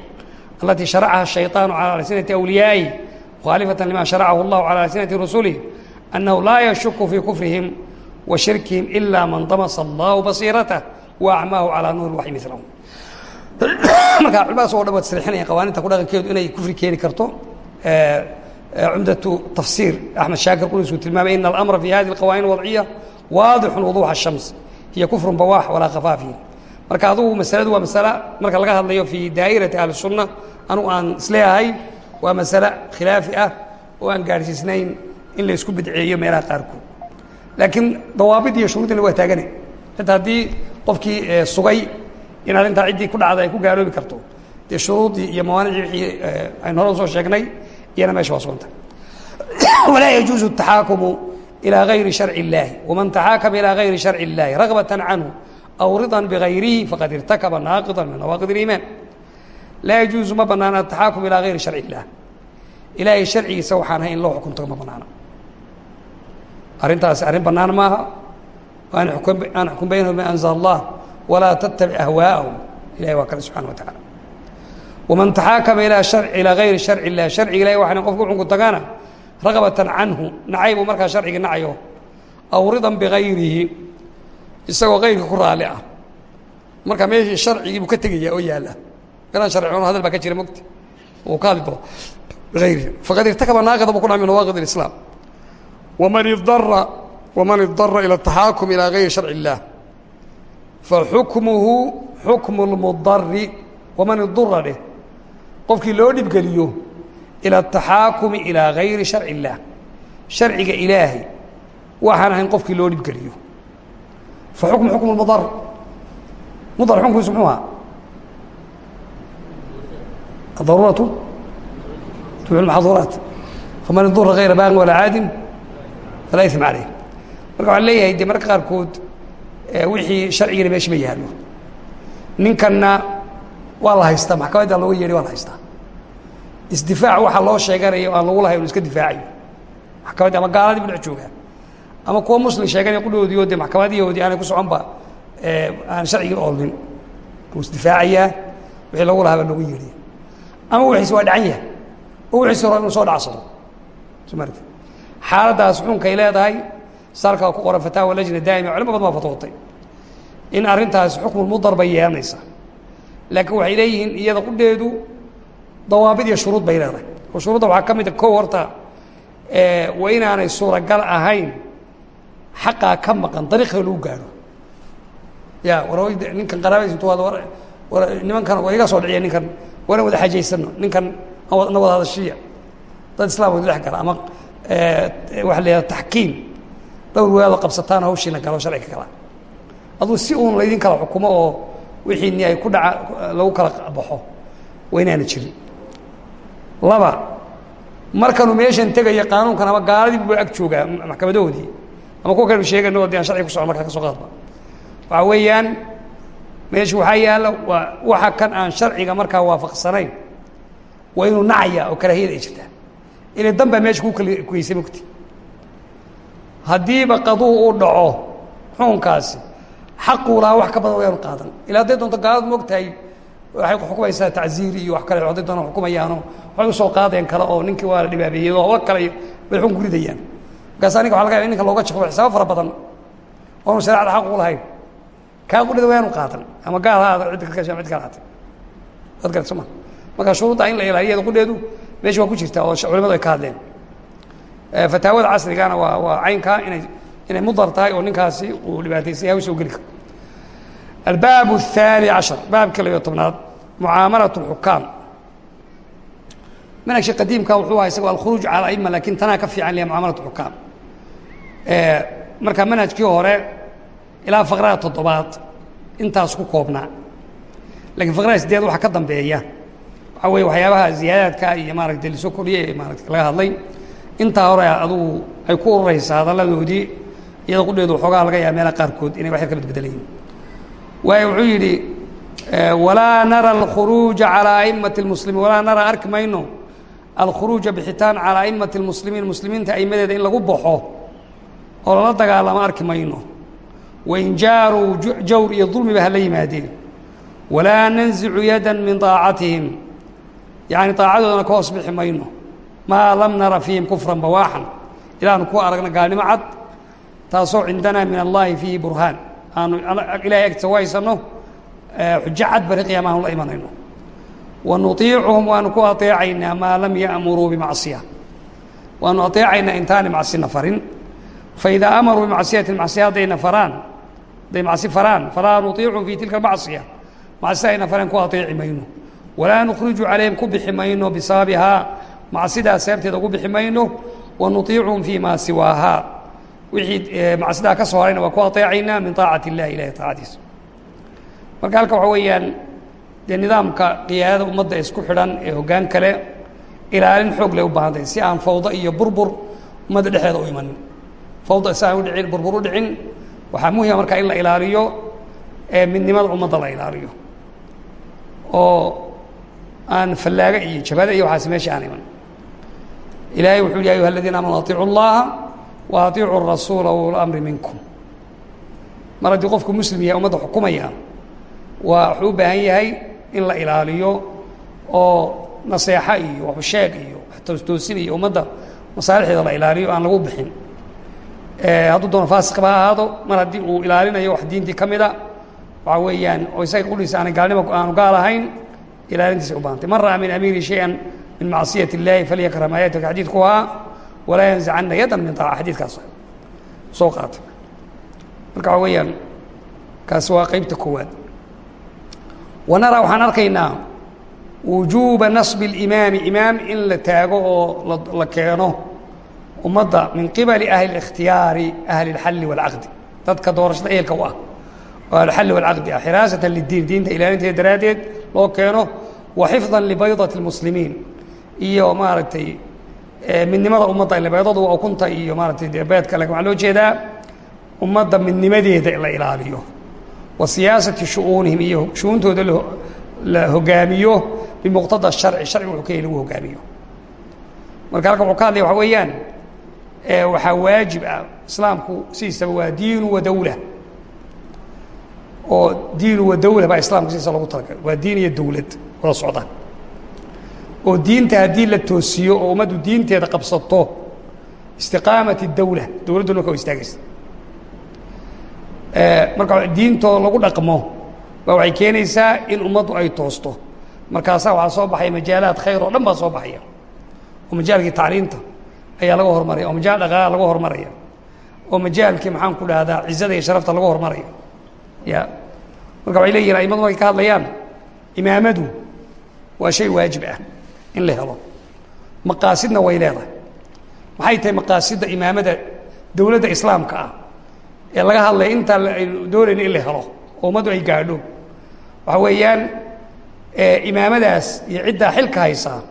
التي شرعها الشيطان على ألسنة أوليائه مخالفة لما شرعه الله على ألسنة رسله أنه لا يشك في كفرهم وشركهم إلا من طمس الله بصيرته وأعماه على نور الوحي مثلهم marka culimadaas oo dhan waad sariixinaya qawaaninta ku dhaqankeedu inay kufri keeni karto cumdatu tafsiir. Axmed shaakir quriisuu tilmaamay ina alamra fi hadihi alqawaanin alwadciya waadixun wuduuxa الshams hiya kufrun bawaax walaa khafaa fiih marka adugu masaladu waa masale marka laga hadlayo fi daa'irati ahli sunna anugu aan is leeyahay waa masale khilaafi ah oo aan gaadhsiisnayn in la isku bidceeyo meelaha qaarkood. Laakiin dawaabid iyo shuruudina waa taagane. Xitaa haddii qofkii sugay in arrintaa ciddii ku dhacda ay ku gaaloobi karto dee shuruuddii iyo mawaanicii wixii aynu hore usoo sheegnay iyana meesha waa suganta [clears throat] walaa yajuuzu الtaxaakumu ilىa gayri sharci اllaahi waman taxaakama ilىa gayri sharci اllahi ragbata canhu aw ridan bigayrihi faqad irtakaba naaqida min nawaaqid اliimaan laa yajuuzu ma banaana ataxaakum ilىa gayri sharci اllah ilaahay sharcigiisa waxaan ahay in loo xukunto ma banaana arrintaasi arrin bannaan maaha aan aan xukun baynahum bima anzala allah walaa tattabic ahwaa'ahum ilahi waa kale subxana wa tacaala waman taxaakama ilaa ilaa gayri sharci illah sharciga ilahi waxana qofka uxunku tagana raqbatan canhu nacay markaa sharcigi nacayo aw ridan bikayrihi isagoo kayrka ku raalli ah marka meeshii sharcigii buu ka tegayaa oo yaalla meelaan sharci culama hadal baa ka jira mogta uu ka hadli doo bikayrihi faqad irtakaba naaqida buu ku dhaca nawaaqid alislaam waman idara waman idara ila ataxaakum ilaa gayri sharci illah فxukمهu xukم المضر وmaن اضura dheh qofkii loo dhibgeliyo إلى التaxاaكم إلىa غayri شharع اللah شharciga ilaahay waxaan ahayn qofkii loo dhibgeliyo فxukم xukم المضر mضر xukunkiisu mxuu ahaa الضaruuraة تبع المحظورaaت فmaن اضر غayra باغi ولا عاadم falaa ism caleyh marka waxaan leeyahay dee marka qaarkood wixii sharcigana meesha ma yaallo. Ninkanna waa la haystaa maxkamadda looga yeedhay waa la haystaa. Isdifaac waxaa loo sheeganayo aan lagu lahay inu iska difaacayo. Maxkamaddii ama gaaladii bu dhex joogaa. Ama kuwa muslim sheeganaya qudhoodiyo dee maxkamadiyahoodii aanay ku soconba aan sharcigii oolnin wuu isdifaacayaa wixii lagu lahaa baa looga yeedhaya ama wixiisi waa dhacan yahay oo wixiisi hore inuu soo dhacsado. Soo marti xaaladdaas xukunkay leedahay salka ku qoran fataawa lajna daa'ima culimo badan baa fatwootay in arrintaasi xukmulmudar bay yeelanaysaa. Laakiin waxay leeyihiin iyada qudheedu dawaabid iyo shuruud bay leedahay. Oo shuruudda waxaa ka mid a kow horta waa inaanay suuragal ahayn xaqaa ka maqan dariiqa lagu gaadho. Ya war ninkan qaraabadiis intu nimankan waa iga soo dhiciya ninkan waana wada xajaysano ninkan na wada hadashiya. Dad islam wada dhex gala ama waxa la yihahda taxkiim dhowr waado qabsataan hawshiina galo sharciga kala aduu si uun laydin kala xukumo oo wixiini ay ku dhaca lagu kala baxo waa inaana jirin. Laba markanuu meeshan tegaya qaanuunkan ama gaaladii bu ag joogaa maxkamadahoodii ama kuwa kanu sheegano o de aan sharciga ku socon markaa ka soo qaadba. Waxaa weeyaan meeshu waxaa yaalla waa waxa kan aan sharciga markaa waafaqsanayn waa inuu nacaya oo karaahiyada ay jirtaa. Ila dan baa meesha ku kal kugeysay mogti haddiiba qaduu uu dhaco xukunkaasi. Xaquu lahaa wax ka badan wayaanu qaadan. Ila hadday doonto gaaladu ma ogtahay waxay xukumaysaa tacziir iyo wax kale hadday doona xukumayaano. Waxay u soo qaadeen kale oo ninkii waa la dhibaabeeyey oo haba kale bay xukun ku ridayaan. Markaasa ninka waa laga yaba ninka looga jaqo xisaabo fara badan. Oonu shareecada xaq u lahayn. Kaa qudhida wayaanu qaadan. Ama gaal ha aada cidda ka gasha cid kala haatay waad garat soo ma marka shuruudda in la ilaaliyo iyada qudheedu meesha waa ku jirta oo culimadu ay ka hadleen fataawada casrigana waa waa caynkaa inay inay mudar tahay oo ninkaasi uu dhibaataysay hawsha u geli karo albaab الثاني caشhر baabka labiyo tobnaad mucaamalaة الxukaam manhajka qadiimka wuxuu ahaa isagoo alkhuruuj cala aima lakin tanaa ka fiican liya mucamalat xukaam marka manhajkii hore ilaa faqrada toddobaad intaas ku koobnaa lakiin faqrada sideed waxaa ka dambeeya waxaa weeye waxyaabaha ziyaadaadka iyo maaragtay lasoo kordhiyay ee maarata laga hadlay intaa hore adugu ay ku ururaysaa hadaladoodii iyada qudheedu xoogaa laga yaaba meelaha qaarkood inay wax ka bedbedelan waayo wuxuu yidhi eh, walaa nara alkhuruuja calaa aimati lmuslimiin walaa nara arki mayno alkhuruuja bixitaan calaa aimati lmuslimiin muslimiinta aimadeeda in lagu baxo oo lala dagaalamo arki mayno. Wain jaaruu jawr iyo dulmiba hala yimaadeen. Walaa nanzicu yadan min aacatihim yacni aacadoodana ka hoos bixi mayno maa lam nara fiihim kufran bawaaxan. Ilaanu ku aragna gaalnimo cad taasoo cindanaa min allaahi fiihi burhaan. Aanu ilahay agtiisa u haysanno xujo cad bari qyaama aanu la imanayno. Wa nuiicuhum waanu ku aeecaynaa maa lam ya'muruu bimacsiya. Waanu aeecaynaa intaana macsina farin. Faidaa amaruu bimacsiyaةi macsi haddayna araan hadday macsi faraan falaa nuiicuhum fi tilka macsiya. Macsi ayna fareen ku aeeci mayno walaa nukriju calayhim ku bixi mayno bisababihaa macsidaa seebteeda ugu bixi mayno wanuiicuhum fii ma siwaahaa wixii macsidaa ka soo harayna waa ku aeecaynaa min aacat illahi ilahi taacadiisa marka halka waxaa weeyaan dee nidaamka qiyaadada ummadda isku xidhan ee hoggaan kale ilaalin xoog lay u baahan tahay si aan fawdo iyo burbur ummadda dhexeeda u imanin. Fawda si aan udhicin burbur u dhicin waxaa muhima ah markaa in la ilaaliyo midnimada ummadda la ilaaliyo. Oo aan fallaaga iyo jabada iyo waxaas meesha aan iman ilaahay wuxuu yhi ya ayuha aladiina aamanu atiicu اllaha wa atiicu الrasuula walamri minkum mar haddii qofku muslim yahay ummadda xukumaya waa wuxuu u baahan yahay in la ilaaliyo oo naseexo iyo waxusheeg iyo toostoosin iyo ummadda masaalixdeeda la ilaaliyo aan lagu bixin hadduu doono faasiqba ha ahaado mar haddii uu ilaalinayo wax diintii ka mida waxaa weeyaan oo isaga qudhiisa aanay gaalnimo aanu gaal ahayn ilaalintiisa u baahantay man ra'a min amiiri shayئa min macصiyaة الlahi falyakrah maa yatika xadiidku ahaa walaa yanزicana yadan min طaaca xadiidkaas soo qaata marka waxaa weeyaan kaasi waa qeybta koowaad wanaraa waxaan arkaynaa wujuuba nasbi اlimaami imaam in la taago oo la keeno ummadda min qibali ahli اlikhtiyaari ahli اlxalli wاlcaqdi dadka doorashada eelka u ah oo ahluxalli wاlcaqdi ah xiraasatan lidiin diinta ilaalinteeda daraaddeed loo keeno wa xifda libaydati اlmuslimiin iyo maaragtay midnimada ummadda ile baydadu waa ukunta iyo maaratay dee beedka laakiin waxaa loo jeedaa ummadda midnimadeeda la ilaaliyo. Wa siyaasati shu'uunihim iyo shu'uuntooda la hogaamiyo bimuqtada sharci sharci wuxuu ka yahy lagu hogaamiyo. Marka halkan wuxuu ka hadlaya waxa weeyaan waxaa waajib ah islaamku sidiisaba waa diinu wa dawla. Oo diinu wa dawla baa islaamka sidiisa logu talagalay. Waa diin iyo dawlad wada socda oo diinta haddii la toosiyo oo ummaddu diinteeda qabsato istiqaamati dawla dawladdu nunka o istaagaysa. Marka diintoo lagu dhaqmo baa waxay keenaysaa in ummaddu ay toosto. Markaasaa waxaa soo baxaya majaalaad khayr oo dhan baa soo baxaya. Oo majaalkii tacliinta ayaa laga hormaraya oo majaal dhaqaala laga hormaraya oo majaalkii maxaan ku dhahdaa cizada iyo sharafta laga hormaraya ya. Marka waxay leeyihiin aimadu markay ka hadlayaan imaamadu waa shay waajib ah in la helo. Maqaasidna way leedahay. Maxay tahay maqaasidda imaamada dowladda islaamka ah? Ee laga hadlaya intaa aynu doonayno in la helo oo ummaddu ay gaadho. Waxa weeyaan imaamadaas iyo ciddaa xilka haysaa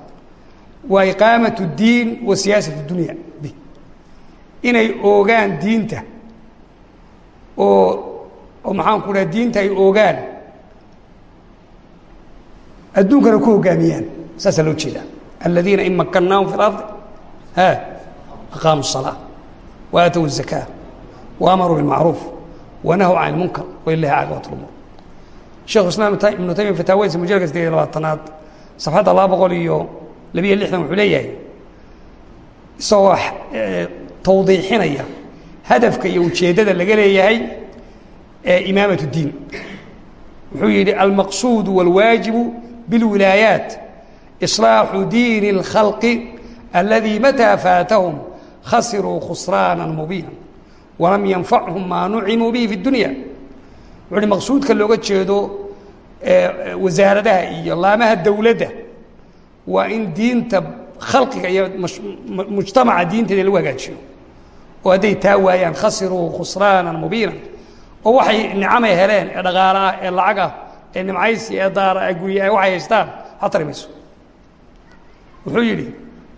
waa iqaamat اdiin wa siyaasat اdunya b inay oogaan diinta. Oo oo maxaan ku dhaha diinta ay oogaan. Adduunkana ku hogaamiyaan saasaa loo jeedaa aladiina in makannaahum fi اlardi ha aqaamu الصalaaة wa aatow الزakاة wa amaruu biالmacruuf wa nahw can اlmunkar walilahi caaqibat اlumuur shekhu islaam ibnu taymiya fataawadiisa mujalka sideed iyo labaatanaad safxadda laba boqol iyo labiyo lixdan wuxuu leeyahay isagoo tawdiixinaya hadafka iyo ujeeddada laga leeyahay imaamat اdiin wuxuu yidhi almaqsuud wاlwaajibu biاlwilaayaat iصlaaxu diini اlkhalqi aladi mataa faatahum khasiruu khusraana mubiina walam yanfachum maa nucimuu bihi fi اdunya wuxu uhi maqsuudka looga jeedo wasaaradaha iyo laamaha dowladda waa in diinta khalqiga iyo mujtamaca diinteeda lagu hagaajiyo oo hadday taa waayaan khasiruu khusraanan mubiinan oo waxay nicamay heleen ee dhaqaale ah ee lacag ah ee nimcaysi ee daara ee gurya waxay haystaan waxaa tari mayso wuxuu yidhi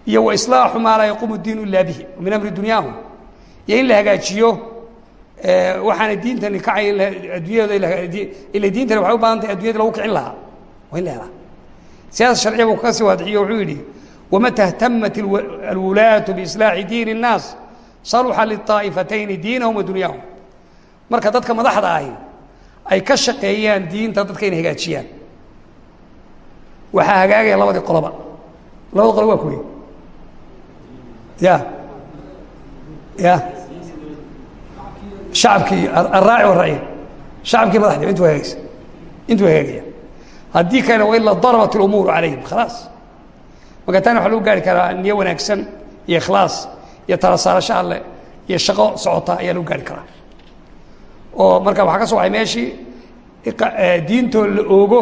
iyo wa islaaxu maa laa yaquumu diinu ilaa bihi min amri dunyaahum iyo in la hagaajiyo waxaana diintani kacay adduunyada ila diintani waxay u baahan tahay addunyada lagu kicin lahaa waa in la helaa siyaasa sharciya buu kaga sii waadixiyo wuxuu yidhi wamata htamat alwulaatu biislaaxi diini الnaas saluxa liطaa'ifatayni diinahum wa dunyaahum marka dadka madaxda ahi ay ka shaqeeyaan diinta dadka inay hagaajiyaan waxaa hagaagaya labadii qoloba labada qolob waa kuwey ya. Ya. Shacabkii araaci waraciya shacabkii madaxdiba intu hagaagaysa intuu hagaagaya haddii kalena wa ila darabat اlumuuru calayhim khalaas marka taana waxa lagu gaari karaa niyo wanaagsan iyo ikhlaas iyo tala saarasho alle iyo shaqo socota ayaa lagu gaari karaa. Oo marka waxaa ka soo waxay meeshii diintoo la oogo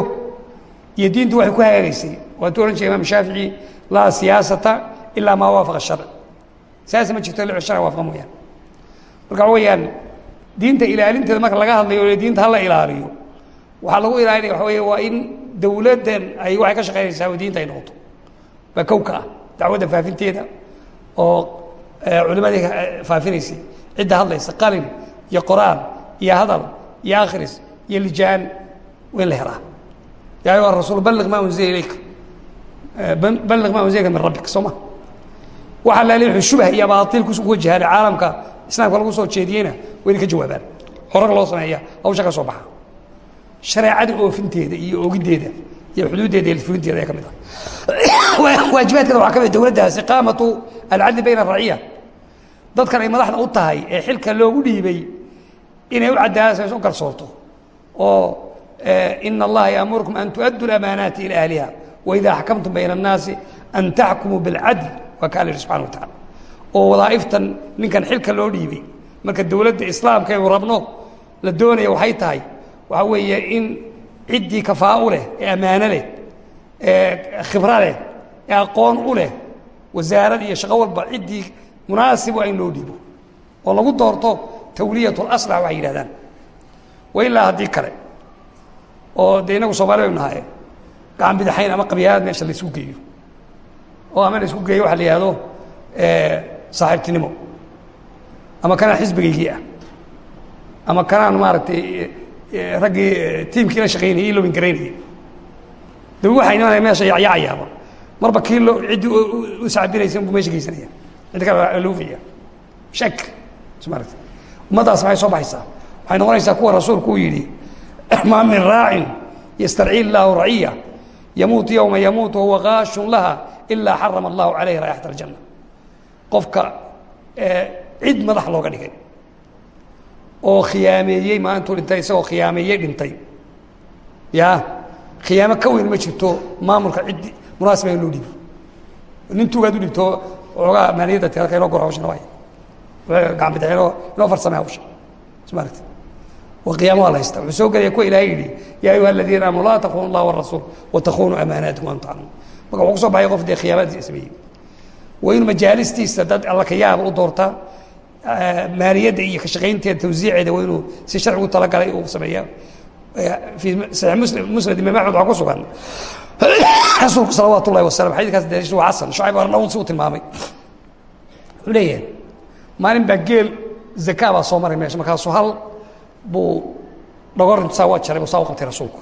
iyo diintu waxay ku hagaagaysay. Waatuu ohan jiray imam shaafici laa siyaasata ilaa maa waafaqa sharc siyaasa ma jirto li sharc waafaqa mooyaan marka waxa weeyaan diinta ilaalinteeda marka laga hadlayo diinta hala ilaaliyo waxaa lagu ilaalinaya waxa weeye waa in dawladdan ay waxay ka shaqaynaysaa oo diinta ay noqoto. Baa kowka ah dacwadda faafinteeda oo culimadii faafinaysay cidda hadlaysa qalin iyo qoraan iyo hadal iyo akhris iyo lijaan waa in la helaa. Ya ayuha rasuul balliq maa unzila ilayka balliq maa unzilaka min rabbika soo ma? Waxaa laali wuxuu shubah iyo baatil ku wajahaan caalamka islaamka lagu soo jeediyeyna waa ka jawaabaan. Horag loo sameeya hawsha ka soo baxa. Shareecada oofinteeda iyo ogideeda iyo xuduuddeeda iyo fulinteeda ayaa ka mid ah. Waajibaadkeeda waxaa ka mid dowladdaas iqaamatu alcadli bayna araciya dadkan ay madaxda u tahay ee xilka loogu dhiibay inay u cadaalayso u garsoorto. Oo ina allaha yaamurukum an tu'addu lamaanaati ila ahliha waida xakamtum bayna annaasi an taxkumuu bilcadl waa kaa la yihi subxana wa tacala oo wadaa'iftan ninkan xilka loo dhiibay marka dowladda islaamka aynu rabno la doonaya waxay tahay waxaa weeye in ciddii kafaa u leh ee ammaano leh ee khibro leh ee aqoon u leh wasaarad iyo shaqo walba ciddii munaasib waa in loo dhiibo. Oo lagu doorto tawliyat اlaslax waxay yidhahdaan wa ilaa haddii kale oo dee inagu soomali baynu nahaye gacan bidaxayn ama qabyaalaad meesha la isku geeyo. Oo ama la isku geeyo waxa la yihahdo saaxiibtinimo. Ama kanaan xisbigaygii ah. Ama kanaan maaragtay raggii tiimkii la shaqaynayay i lobin garaynayay de waxay imanaya meesha yacyacayaaba marba kii loo ciddii u sacbinaysa buu meesha geysanaya. Ciddi kale loofaya shak s maaragta ummaddaas maxay soo baxaysaa? Waxay noqonaysaa kuwa rasuulku uu yidhi maa min raacin ystarci illaahu raciya yamuut yowma yamuut wahuwa kaashun laha ilaa xarama allahu calayhi raayaxat aljanna. Qofka cid madax looga dhigay oo khiyaameeyey maalintuu dhintay isagoo khiyaameeyey dhintay. Ya khiyaamo ka weyn ma jirto maamulka ciddi munaasiba in loo dhiibo nin tugaad u dhibto oogaa maaliyadda ti halka inoo gor hawshana waay gacan bidix inoo inoo farsamay hawsha s maaragti wa qiyaama waa la haysta wuxuu soo gelaya kuwa ilahay yidhi yaa ayuha aladiina aamanu laa takunu allah warasuul watakunuu amaanaatikum antum taclamuun marka wuxuu ku soo baxay qof dee khiyaamadiisa sameeyey waa inuu majaalistiisa dad alla ka yaaba u doortaa maaliyadda iyo ka shaqaynteeda tawsiiceeda waa inuu si sharcigu talagalay uu sameeya. Fii saxiix muslim musnad imaam axmed waxaa ku sugan. Rasuulku salawaat ullahi wasalam xadiidkaas daliishu waa xasan. Shucayb arnaun si uu tilmaamay. Wuxuu leeyahay maalin baa geel zakaa baa soo maray meesha. Markaasuu hal buu dhogor saa waa jaray buu saa u qabtay rasuulku.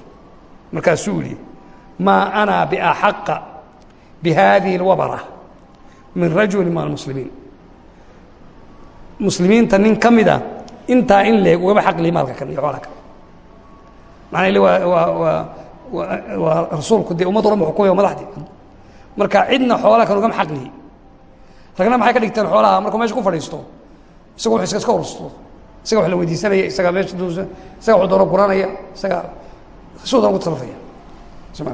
Markaasuu yihi maa ana biaxaqa bihadihi اlwabara min rajuli min almuslimiin muslimiinta nin ka mida intaa in leeg ugama xaqlihi maalka kan iyo xoolaa kan maana ile waa waa waa waa rasuulku dee dhan bu xukumaya madaxdii. Marka cidna xoolaa kan ugama xaqlihi ragna maxay ka dhigteen xoolaha? Markuu meesha ku fadhiisto isaga wax iska iska ursto isaga wax la weydiisanaya isaga meesha duusa isaga wax doono guranaya isaga suu doona ku tasarufaya soo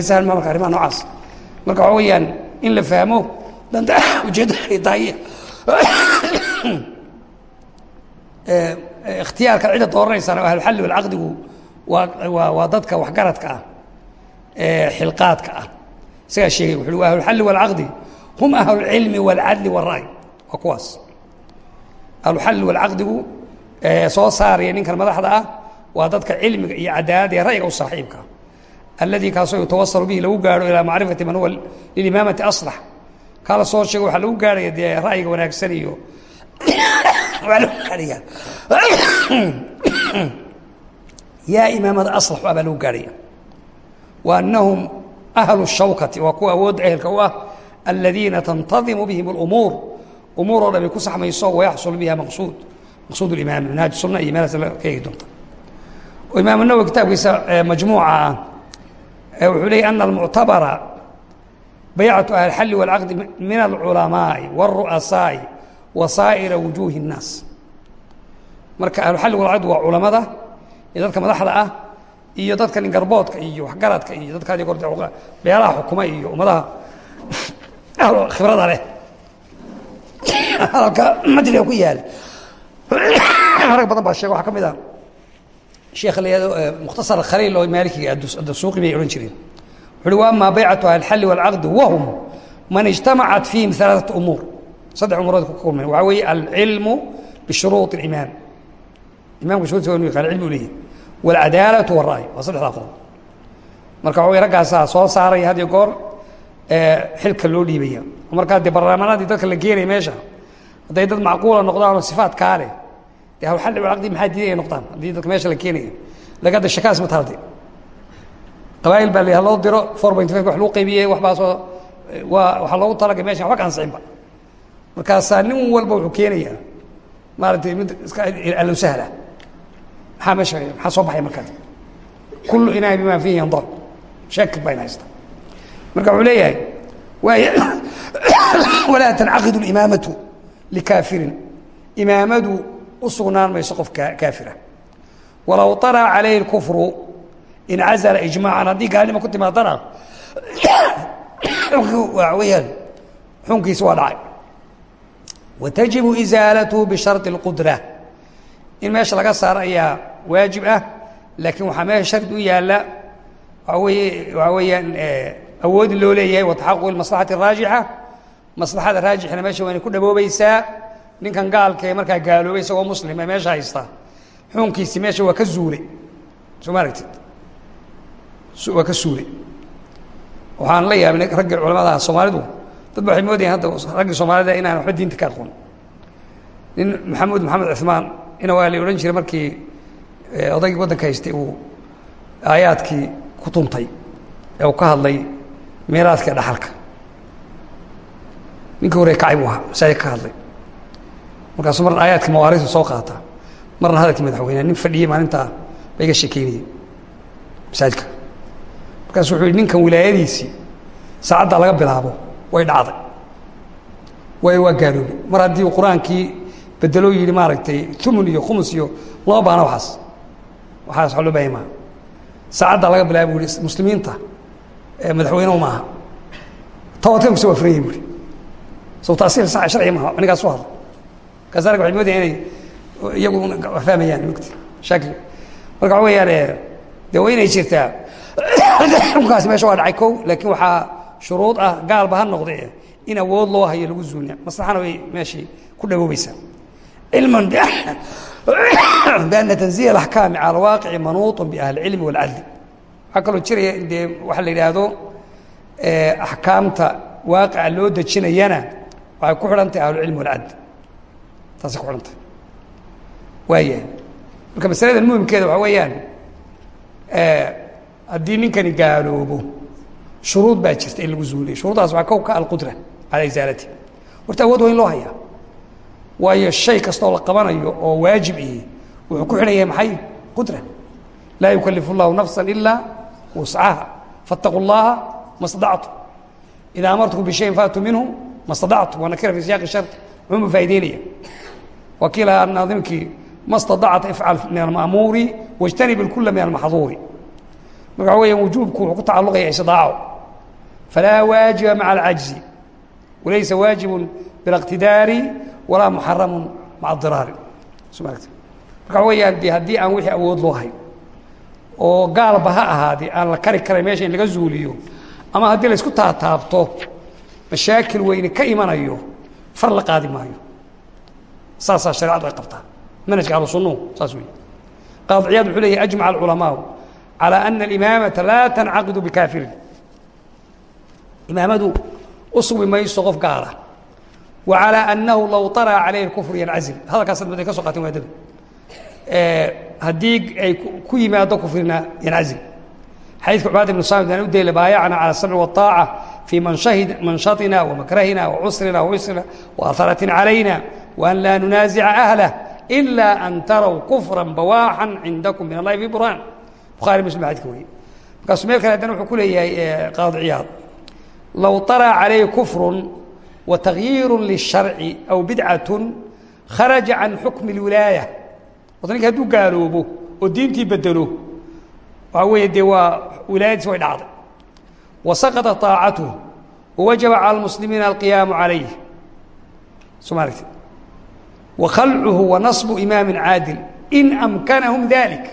sahal ma marka arrimaha noocaas. Marka waxa weeyaan in la fahmo danta [coughs] ujeedda ay [coughs] ikhtiyaarka cidda dooranaysaan oo ahlulxalli walcaqdigu waa waa waa dadka waxgaradka ah ee xilqaadka ah. Isagaa sheegay wuxu ahlulxalli waalcaqdi hum ahlulcilmi waalcadli waalra'y waa kuwaas ahluxalli waalcaqdigu soo saaraya ninkan madaxda ah waa dadka cilmiga iyo cadaalada iyo ra'yiga u saaxiibka alladii kaasoo yutawasalu bihi lagu gaarho ilaa macrifati man huwa lilimaamati aslax. Kaa la soo sheego waxaa lagu gaarhaya dee ra'yiga wanaagsan iyo [coughs] waa lagu gaarhaya [coughs] yaa imaamada aslax baa lagu gaarhaya wa annahum ahlu shawkati waa kuwa awoodda ehelka u ah aladiina tantadimu bihim اlumuur umuur oo dhami ku saxmayso wayaxsul biha maqsuud maqsuud اlimaam minhaaj sunna iyo meelaas ka eegi doonta imaam nawowi kitaabkiisa majmuuca ah wuxuu leeyay ana almuctabara baycatu ahli اxalli wاlcaqdi min alculamaaءi wاlru'asaaءi wa saa'ira wujuuhi الnaas marka ahluxalli walcaqdi waa culamada iyo dadka madaxda ah iyo dadka ningarboodka iyo waxgaradka iyo dadka adi gor beelaha xukuma iyo ummadaha [laughs] khibrada leh hadalka majliga ku yaal rag badan baa sheega waxaa ka mid ah sheekha la yihahdo mukhtasar khaliil oo maalikiga adasuuqi bay odhan jireen wuxu uhi wa amaa baycatu ahli waalcaqdi wahum man ijtamacat fiihim alaaثat umuur saddex umurood ku kulmeen waxaa weeye alcilmu bishuruuط اlimaam imamka shuruudisa wa inu yaqaan cilmi u leeyahy wاlcadaalatu wاra'y waa saddexdaa qodob marka waxa wey raggaasaa soo saaraya had iyo goor xilka loo dhiibaya markaa dee barlaamaanadii dadka la geenaya meesha hadday dad macquula noqdaan oo sifaatkaa leh dee hawlxalli walcaqdi maxaa diiday ay noqdaan? Haddii dadka meesha la keenaya. Laga da shakaas ma taalde qabaa'il baa la loo diro four point five wax lagu qaybiyey waxbaasoo waa waxaa loogu talagay meeshan waxba ka ansicinba markaasaa nin walba wuxuu keenayaa maaragtay mid iska allow sahla maxaa meesha maxaa soo baxay markaas? Kullu inaahi bima fiihi yandar sheekid baa in haysta marka wuxuu leeyahay waay [coughs] walaa tancaqidu اlimaamatu likaafirin imaamadu u sugnaan mayso qof kaafira walow طarأa calayhi اkufru incazala ijmaacan haddii gaalnimo ku timaadana waa weyaan xunkiisa waa dhacay watajibu isaalatuhu bisharطi اlqudra in meesha laga saaro ayaa waajib ah laakiin waxaa meesha shardi u yaala waa weye waxaa weeyaan awoodi loo leeyahay wataxaquq maslaxati raajixa maslaxada raajixna meesha waynay ku dhaboobaysaa ninkan gaalka ee markaa gaaloobay isagoo muslim ee meesha haysta. Xuunkiisi meesha waa ka zuulay soo ma aragtid? Waa ka suulay waxaan la yaabnay raggii culamada soomaalidu dad ba waxay moodayan hadda raggii soomaalida inaan waxba diinta ka aqoon. Nin maxamuud maxamed cuثmaan ina waa la odhan jiray markii odaygii waddanka haystay uu aayaadkii ku tuntay ee uu ka hadlay meelaadka dhaxalka ninkii hore kacay buu ahaa masaajid ka hadlay. Markaasuu marna aayaadka mawaarisu soo qaata. Marna hadalkii madaxweyneha nin fadhiyey maalintaa ba iga sheekeynayay masaajidka markaasu wuxuu yihi ninkan wilaayadiisii saacaddaa laga bilaabo way dhacday waayo waa gaaloobay mar haddii uu qur'aankii bedeloo yidhi maaragtay tumun iyo khumus iyo lama baana waxaas waxaas waa loo baahanya maaha saacaddaa laga bilaabo bu ihi muslimiinta madaxweynehu maaha tawadkan kusa waa furanyay buhi so tasiil sa harciga maha anigaas u hadla markaas arag waxay moodaya inay iyagu fahmayaan mugti shakli. Marka waxa weyaan eh, dee waa inay jirtaa xukunkaasi meesha waa dhacay kow laakiin waxaa shuruud ah gaalba ha noqdee in awood loo hayo lagu zuulina maslaxana way meeshii ku dhawoobaysaa. Cilman biana tanziih alaxkaami cala waaqici manuuطun biahli cilmi wاlcadli waxaa kaloo jiraya in dee waxaa la yidhaahdo eh, axkaamta waaqica loo dejinayana waxay ku xidhan tahay ahlucilmi walcadl taasay ku xidhantahay waayahay marka masalada muhimkeeda waxaa weeyaan haddii ninkani gaaloobo shuruud baa jirta in lagu zuuliyo. Shuruudaas waxaa kow ka alqudra calaa isaalati. Horta awood weyn loo hayaa. Waayo shay kastoo la qabanayo oo waajib ihi wuxuu ku xidhan yahay maxay? Qudra. Laa yukalifu llahu nafsa ilaa wuscaha faاtaqu llaha ma stactu idaa amartkum bishayin faatuu minhu ma stadactum waa nakira fi siyaaqi shart muxuu faa'ideynaya waa kii lahaa naadimkii ma stadacta ifcal min alma'muuri wاjtanib اlkula min almaxduuri marka waxa weya wujuubku wuxuu ku tacalluqaya istidaaco falaa waajiba maca alcajzi walaysa waajibu biاliqtidaari walaa muxaramu maca diraari so marata marka waxa weyaan de haddii aan wixii awood loo hayn oo gaalba ha ahaadee aan la kari karay meesha in laga zuuliyo ama haddii la isku taataabto mashaakil weyne ka imanayo far la qaadi maayo. Saasaa shareecada qabtaa. Manhajka ahlusunuhu saas wey qaadi ciyaad wuxuu leeyahy ajmaca alculamaau calaa ana alimaamata laa tancaqidu bikaafirin. Imaamadu u mayso qof gaala wa annahu low taraa calayhi kufru yancazil hadalkaasaad mada ka so qaateen waadada haddii ay ku yimaado kufrina yancazil xadiidka cubaada ibnu saamid aan u deele baayacna cala samci waaaca fii manshahid manshaطina وmakrahina وcusrina وwisrina وaثaratin عalayna وan laa nunaasica أhlah إila an taraw kufra bawaaxا cindakum min allahi fi burhan bukhari muslim ba xadika wariye markaasuu meel kale haddana wuxuu ku leeyahay qaadi ciyaad low طarأa calayhi kufr وتغyiir للشharci أw bidcaة kharaja can xukmi الwilaayة wata ninka hadduu gaaloobo oo diintii bedelo waxaa weeye dee waa wilaayadiis way dhacday وasaqطa طaacatuه وwajaba calى الmuslimiina alqiyaamu عalayh soo ma aragti وkhalcuhu وanaصbu imaami caadil in amkanahum dalik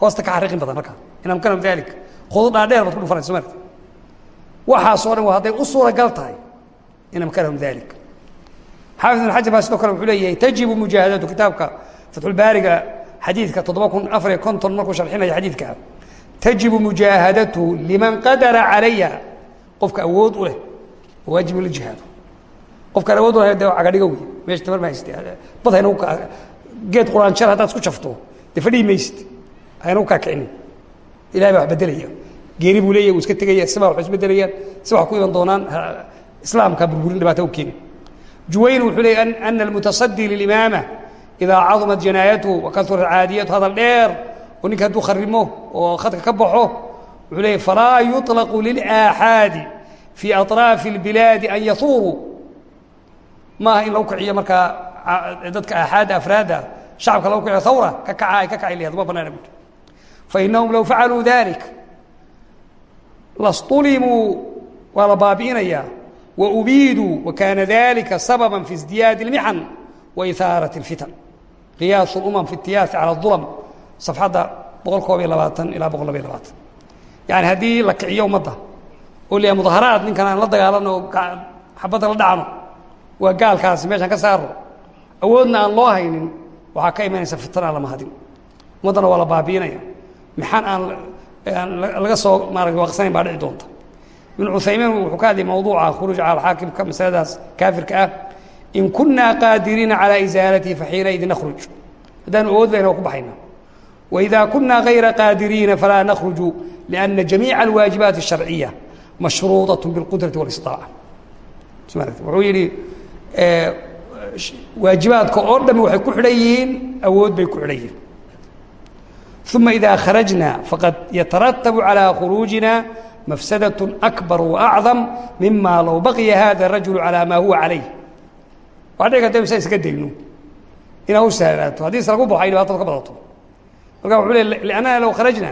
hoosta ka xariiqin badan markaa in amkanahum dalik khudu dhaadheer baad ku dhufanaysa so ma aragti waxaasoo dhan waa hadday u suuragal tahay in amkanahum dalik xaafid ibn xajar baa sidoo kale wuxuu leeyahay tajibu mujaahadatu kitaabka fatxulbaariga xadiidka toddoba kun afariyo konton markuu sharxinayo xadiidka tajibu mujaahadatuhu liman qadara calayha qofka awood u leh waajib la jihaado. Qofkaan awood u lahayn dee cagadhigo wey meesha tamar ma hayste. Bad haynagu ka geed quraan jar haddaad isku jafto dee fadhihi maysid haynagu kaa kicinin ilahay baa wax bedelaya geeri buu leeyahy wuu iska tegaya sibaa wax isbedelayaan si wax ku iman doonaan islaamka burburin dhibaata u keeni juwayn wuxuu leeyay ana almutasadii lilimaama idaa cadumat janaayatuhu wakahurat caadiyatu hadal oo ninka hadduu kharimo oo khadka ka baxo wuxuu leeyay falaa yuطlaqu lilaaxaadi fii aطraafi اlbilaadi an yahuuruu maaha in lagu kiciyo markaa dadka aaxaadda afraadda shacabka lagu kiciyo hawra ka kaca ay ka kacay leeyahay ma banaana buuri fainahum low facaluu dalik lastulimuu waa la baabi'inayaa وأبيidوا وكاna ذلika سببا في ازدiياaد المحن وإثاaرة الفتن قyاaس الأمم في التiyاaث على الظلم safxadda boqol koob iyo labaatan ilaa boqol labiyo labaatan. Yani haddii la kiciyo ummadda oo liyaa mudaaharaad ninkan aan la dagaalano oo xabadda la dhacno waa gaalkaasi meeshaan ka saaro awoodna aan loo haynin waxaa ka imanaysa fitan aan lama hadin ummaddana waa la baabiinaya. Maxaan aan laga soo maarata waaqsanayn baa dhici doonta. Ibn cuaymiin wuxuu ka hadlayay mawduuca khuruuj cala xaakimka masaladaas kaafirka ah. In kunaa qaadiriina calaa isaalatihi fa xiinaidin nakhruj haddaanu awood lahayn waa ku baxayna waida kunaa gayra qaadiriina falaa nakhruju liأna jamiica alwaajibaati الsharciya mashruudaة biاlqudrati wاlistaaca wuxuu yidhi waajibaadka oo dhami waxay ku xidhan yihiin awood bay ku xidhan yihiin uma ida kharajna faqad yataratabu calى khuruujina mafsadaة أكbar وأعظم mima low baqiya hada الrajul عalى ma huwa عalayh waa dhici karta sa iska dayno inaa u sahlaato haddii is lagu baxo ay dhibaatada ka badato marka wuxuu le liannana low kharajna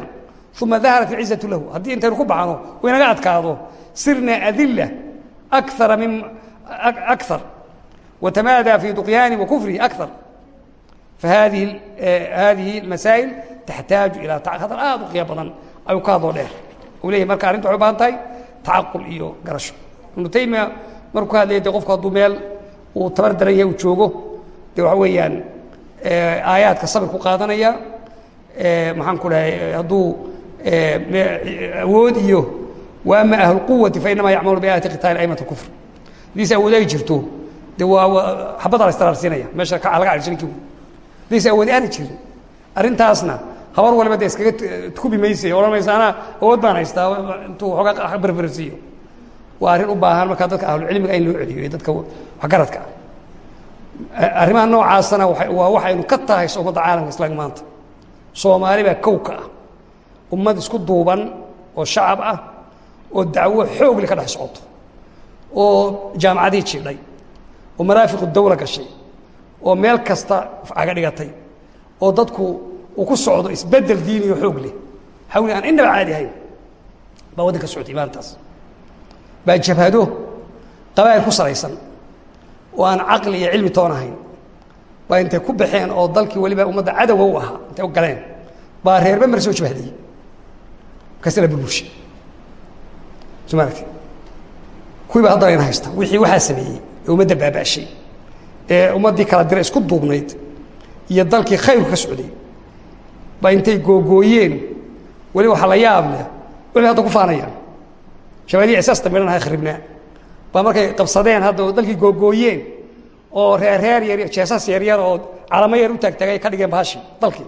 uma daharat alcizatu lahu. Haddii intaynu ku baxno u inaga adkaado sirna adila akara min akar watamaada fi duqyaani wa kufrihi akar fahadihi eh, hadihi almasaa'il taxtaaju ilaa hadal aad u qiya badan ayuu ka hadloo dheer. Uu leeyahy marka arrinta waxay u baahan tahay tacaqul iyo garasho. Ibnu taymiya markuu ka hadlaya dee qofku hadduu meel uu tabar daran yahay uu joogo dee waxa weeyaan eh, aayaadka sabir ku qaadanaya maxaan ku dhahay hadduu awood iyo wa ama ahlulquwati fa inamaa yacmalu biaayati qitaali aymat kufr. Haddiise awood ay jirto de waa xabadda la istaraarsiinaya meesha laga cadisho ninkii haddiise awoodi aana jirin arrintaasna habar waliba de iskaga kubi mayse odhan maysa anaa awood baan haystaa intuu xoogaa berbersiiyo. Waa arrin u baahan markaa dadka ahlucilmiga in loo celiyo iyo dadka waxgaradka. Ah arrimaha noocaasana waa waxaynu ka tahayso ummadda caalamka islaamka maanta soomaali baa kowka ah. Ummad isku duuban oo shacab ah oo dacwo xoogli ka dhex socoto oo jaamacadii jidhay oo maraafiqu dawla gashay oo meel kasta aga dhigatay oo dadku uu ku socdo isbeddel diiniyo xoog leh. Hawli aan innaba caadi ahayn baa waddanka socotay maalintaas baa jabhado qabaa'il ku salaysan oo aan caqli iyo cilmi toon ahayn baa intay ku baxeen oo dalkii weliba ummadda cadowga u ahaa. Intay u galeen. Baa reerba mar soo jabhadiyey markaas la burburshay soo maaragti kuwii baa haddana ina haysta wixii waxaa sameeyey ee ummadda baaba'shay. Ee ummaddii kala dira isku duubnayd iyo dalkii khayrku ka socday. Baa intay googooyeen. Weli waxaa la yaab leh weli hadda ku faanayaan. Shabaaliya isaasta midhanaha kharibnaa baa markay qabsadeen hadda oo dalkii googooyeen oo reerreer yar jeesas yaryar oo calamo yar u taagtaagay ka dhigeen bahashi dalkii.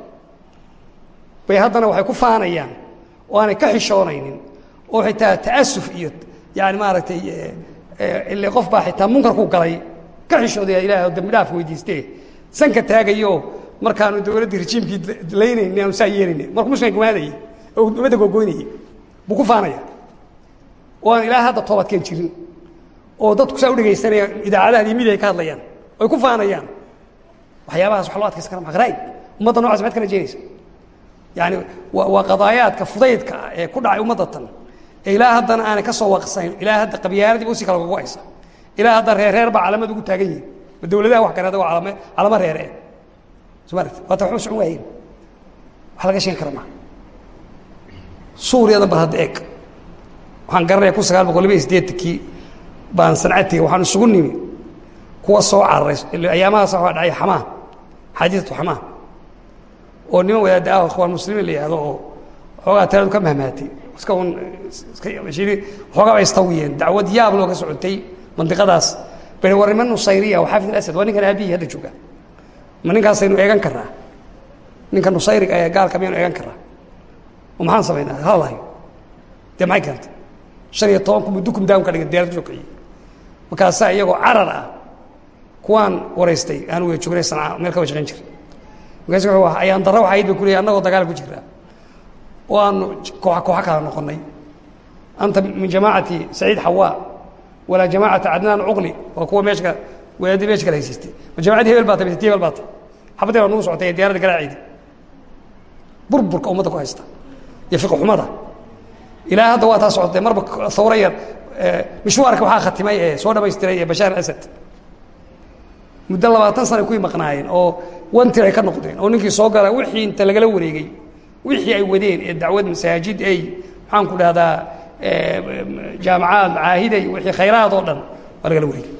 Bay haddana waxay ku faanayaan oo aanay ka xishoonaynin oo xitaa ta'asuf iyo yani maaragtay ile qof baa xitaa munkarku galay ka xishoodaya ilaah dambi dhaaf weydiiste sanka taagayo markaanu dowladdii rejiimkii laynayni aanu saa yeelayni markuu muslimka gumaadayay oo ummadda googoynayay buu ku faanaya oo aan ilaa hadda toobadkeen jirin oo dadku saa u dhegaysanaya idaacadaha iyo midia ay ka hadlayaan oy ku faanayaan. Waxyaabahaas wax loo adkaysan kara maqraa'ib ummadda nocaas maxaad ka rajaynaysa yani waa waa qadaayaadka fudaydka ah ee ku dhacay ummadda tan. Ee ilaa haddana aanay ka soo waqsayn ilaa hadda qabyaaladii usi kala gogo haysa ilaa hadda reer reer baa calamad ugu taagan yihiin ma dowladaha wax kale waa calame calamo reere. Soo maaragti waata waxba socon waayeen wax laga sheegi kara maa suuriyadan bal hadda eeg. Waxaan garanaya kun sagaal boqol laba iyo siddeetankii baan sancadtiga waxaan isugu nimi kuwa soo cararay ayaamahaas waa dhacay xamaa xaadiisatu xamaa oo niman wadaada ah ikhwaan muslimiin la yihahdo oo xoogaa taladu ka mahmaatay iska un iska shiri xoogaa bay istawiyeen dacwad yaab loo ka socotay mandiqadaas bani war niman nusayriya oo xaafid alasad waa ninkan aabihii hadda jooga ma ninkaasaynu eegan karnaa ninka nusayriga ee gaalka miyaynu eegan karnaa oo maxaan samaynaa halahayo dee maxay keentay shan iyo toban kun dukum daam ka dhigay deerad ku soo kiciyey markaasaa iyagoo carar ah kuwaan waraystay aan wada joognay sanca meel ka wa shaqayn jiray. Markaasu wuxuu ah ayaan darro waxayd ba kuleeyay annagoo dagaal ku jiraa oo aanu kooxa kooxa kala noqonnay. Anta min jamaacati saciid xawaa walaa jamaacata cadnaan cuqli waa kuwa meeshka wadaadii meesha kala haysiistay ma jamacadii hebel baa tii hebel baa tay xabadii baa nugu socotay ee diyaaradda garaaceedi burburka ummadda ku haysta iyo fiqi xumada. Ilaa hadda waa taa socotay marba thawro yar mishwaarka waxaa khatimay ee soo dhamaystiray ee bashaar asad muddo labaatan sana kuwii maqnaayeen oo wantir ay ka noqdeen oo ninkii soo gala wixii inta lagala wareegay wixii ay wadeen ee dacwad masaajid ay maxaan ku dhahdaa jaamacaad macaahiday wixii khayraad oo dhan waa lagala wareegay.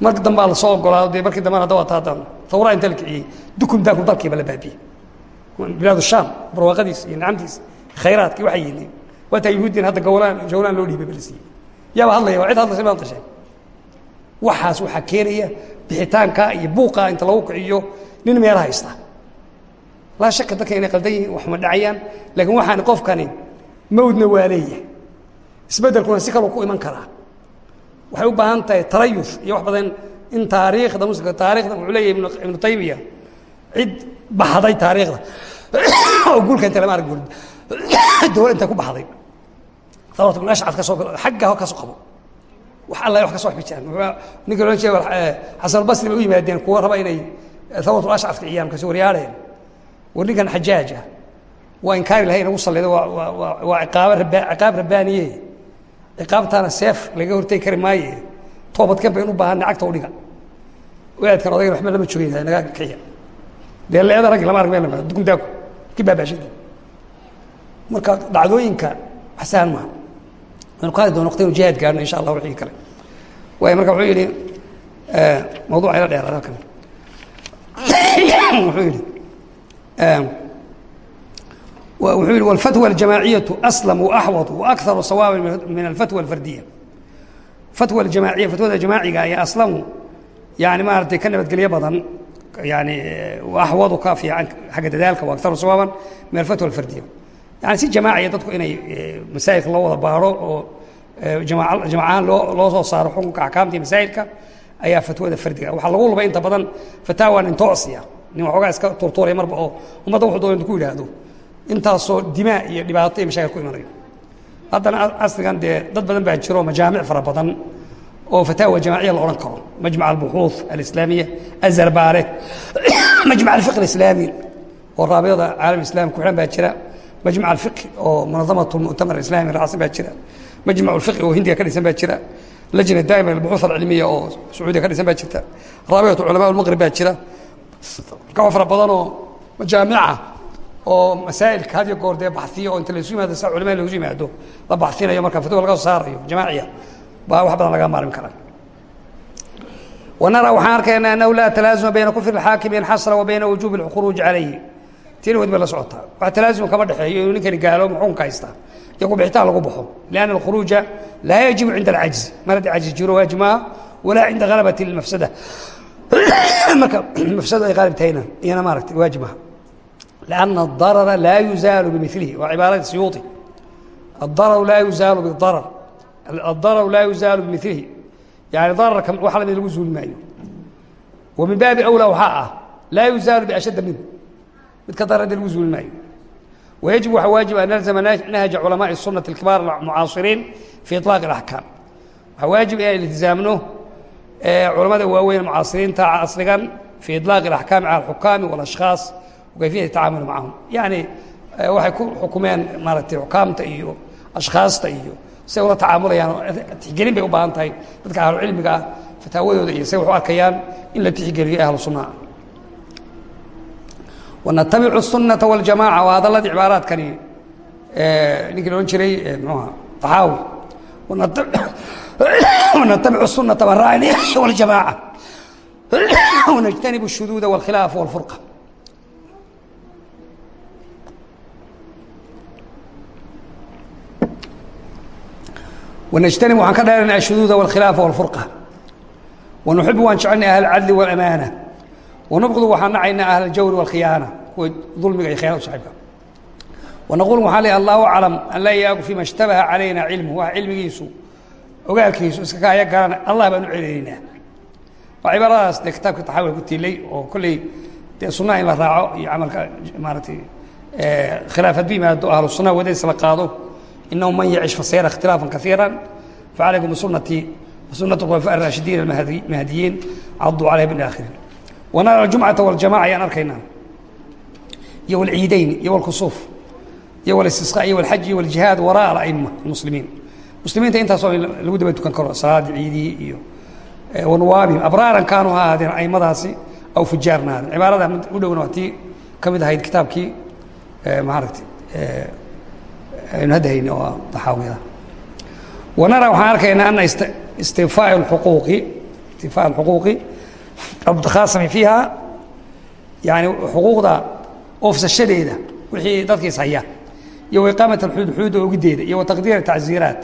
Marki dambaa la soo ogolaado dee markii dambena hadda waa taa haddaan thawraa inta la kiciyey dukum daaku dalkiiba la baabiyey bilaad shaam barwaaqadiis iyo nicamtiis khayraadkii waxay yihiin waa taa yuhuuddin hadda gowlaan jawlaan loo dhiibay ba la siiyey. Yaaba hadlaya waa cid hadlaysa maad qasheen waxaas waxaa keenaya bixitaanka iyo buuqa inta lagu kiciyo nin meel haysta. Laa shaka dadka inay qaldan yihiin waxma dhacayaan laakiin waxaan qofkani mawdna waa leeyahay. Isbeddelkuna si kaloo ku iman karaa waxay u baahan tahay tarayuf iyo wax badan in taariikhda muslimka taarikhda wuxuu leeyahay ibnu taymiya cid baxday taariikhda. Oo [coughs] guulka inta lama arag guul [coughs] dowlad inta ku baxday ibn ashcad ka soo xagga ka soo qabo wax alla wax ka soo xbi jiraan ninka loo jeeda xasan albasri bay u yimaadeen kuwa raba inay thawrat ashcad kiciyaan ka soo waryaadheen war ninkan xajaaja waa inkaari lahay inagu sallido waa rabaa ciqaab rabbaaniye. Ciqaabtaana seef laga hortegi kari maaye. Toobadkan baynu u baahanay cagta udhiga wadaadkan odaygan waxba lama joogin naga kiciya dee leeda raggi lama arag meel lama dukuntaaku ki baabaashada marka dhacdooyinka wax sahlan maaha banu qaadi doona waqti inu jihaad gaarno insha allah wixii kale. Waay marka wuxuu yidhi mawduuca ila dheer halkan. [coughs] Wuxuu yidhi wuxuu yidhi walfatwa aljamaaciyaةu aslam waaxwad waakharu sawaaban min alfatwa alfardiya fatwa aljamaaciya fatwada jamaaciga ayaa aslamu yani maaragtay ka nabadgelyo badan yani axwadu ka fiican xagga dadaalka wa akharu sawaaban min alfatwa alfardiya yani si jamaaciya dadku inay eh, masaajidka loo wada baaro oo eh, jamaacahaan loo loo soo saaro xukunka axkaamtii masaajidka ayaa fatwada fardiga. Waxaa lagu lubay inta badan fataawan intoosiya nin waxoogaa iska turtuuraya marba oo ummadda wuxuu doonad ku yidhaahdo. Intaasoo dimaa iyo dhibaato iyo mashaakil ku imanayo. Haddana asrigan dee dad badan baa jiro majaamic fara badan oo fataawa jamaaciya la odhan karo. Majmac albuxuuth alislaamiya azarbaare [coughs] majmac alfiqh alislaami oo raabiyada caalam islaamka ku xidhan baa jira majmac alfiqi oo munadamat muctamar islami raacsan baa jira majmac alfiqi oo hindiga ka dhisan baa jira lajna daa'ima lilbuxuud alcilmiya oo sacuudiya ka dhisan baa jirta raabicatu culamaa almaqrib baa jira kawa fara badanoo jaamica oo masaa'ilka had iyo goor dee baxiya oo inta laysu yimaado saa culamada laysu yimaado la baxinayo marka fatwa laga saarayo jamaaciya baa wax badan laga maalin karaa wa naraa waxaan arkaynaa annahu laa talaasuma bayna kufri alxaakim in xasra wa bayna tina weli bay la socotaa. Waa talaasum kama dhexeeyo inuu ninkani gaalo muxuunka haystaa? Iyo kubixitaan lagu baxo. Lianna alkhuruuja laa yajibu cinda alcajzi mar cajzi jiro waajib maaha walaa cinda halabati ilmafsada [clears throat] marka [clears throat] mafsadu ay qaalib tahayna iyana maaragtay waajib maaha lianna adarara laa yuzaalu bimilihi waa cibaarada siyuuطi adararu laa yuzaalu bidarar adararu laa yuzaalu bimilihi yani dararka wax la mid lagu zuuli maayo wa min baabi awlaa waxaa ah laa yuzaalu biashadda minhu mid ka darade lagu zuuli maayo ويجب waxa waaجiب أن نلزم نهج علماء السuنة الكبار المعاaصرين في إطلاق الأحكام waxaa waaجiب inaan التiزaamno culamada waaweyn mucaasiriinta casrigan في إطلاق الأحكام على الحكام والأشhخاaص وكayفية التacامل معهم يعني waxay ku xukumeen maaragtay xukaamta iyo أشhخاaصta iyo say ula tacaamulayaan tixgelin bay u baahan tahay dadka ahlucilmiga ah fataawadooda iyo say wax u arkayaan in la tixgeliyo ahlu sunnaha wanatabicu الsunaةa wاljamaca waa hadalladii cibaaraadkani ninkii la odhan jiray mxuha طaxaawi wanatabicu الsunaةa [coughs] baan raacayna wاljamaaca [coughs] wanajtanibu الshuduuda wاlkhilaafa wاlfurqa ونجتنب waxaan ka dheerana الشhuduuda والkhilaafa والفurقة ونuxibu waan jecelnay أهل الcadli والأmaanة wanubqdu waxaan nacaynaa ahla اjawri wاlkhiyaana kuwa dulmiga iyo khiyana u saxiibka wanaquul waxaa le allahu aclam an laa yaagu fii ma shtabaha calayna cilmu wax cilmigiisu ogaalkiisu iska ka aya garan allah baan u celinaynaa waa cibaaradaas dee kitaabka taxaawil ku tiilay oo kolley dee sunnaha in la raaco iyo camalka maaratay khilaaf hadduu yimaado ahlu sunnaha wadays la qaado inahu man yacish fasayara ikhtilaafan kaiira facalaykum bisunatii wasunati khulafa araashidiin almahdiyiin caduu calayha bin aakhirin wanara jumcata waljamaca ayaan arkaynaa. Iyo wlciidayn iyo wlkusuuf iyo wlistisqa iyo walxaj iyo waljihaad waraa alaima muslimiin muslimiinta intaasoo lagu daba tukan karo salaadii ciidii iyo e, wanwaabihim abraaran kaanu ha ahaadeen aimadaasi aw fujaarna ahaadeen cibaarada u dhowna waa tii ka mid ahayd kitaabkii e, maaragta e, aynu hadda hayne oo daxaawiyada wanara waxaan arkaynaa ana istinfaa uquuqi istinfaa alxuquuqi mutakhasami fiiha yani xuquuqda oofsashadeeda wixii dadkiis haya iyo iqaamat xuud xuuda ogideeda iyo wataqdiir tacziiraat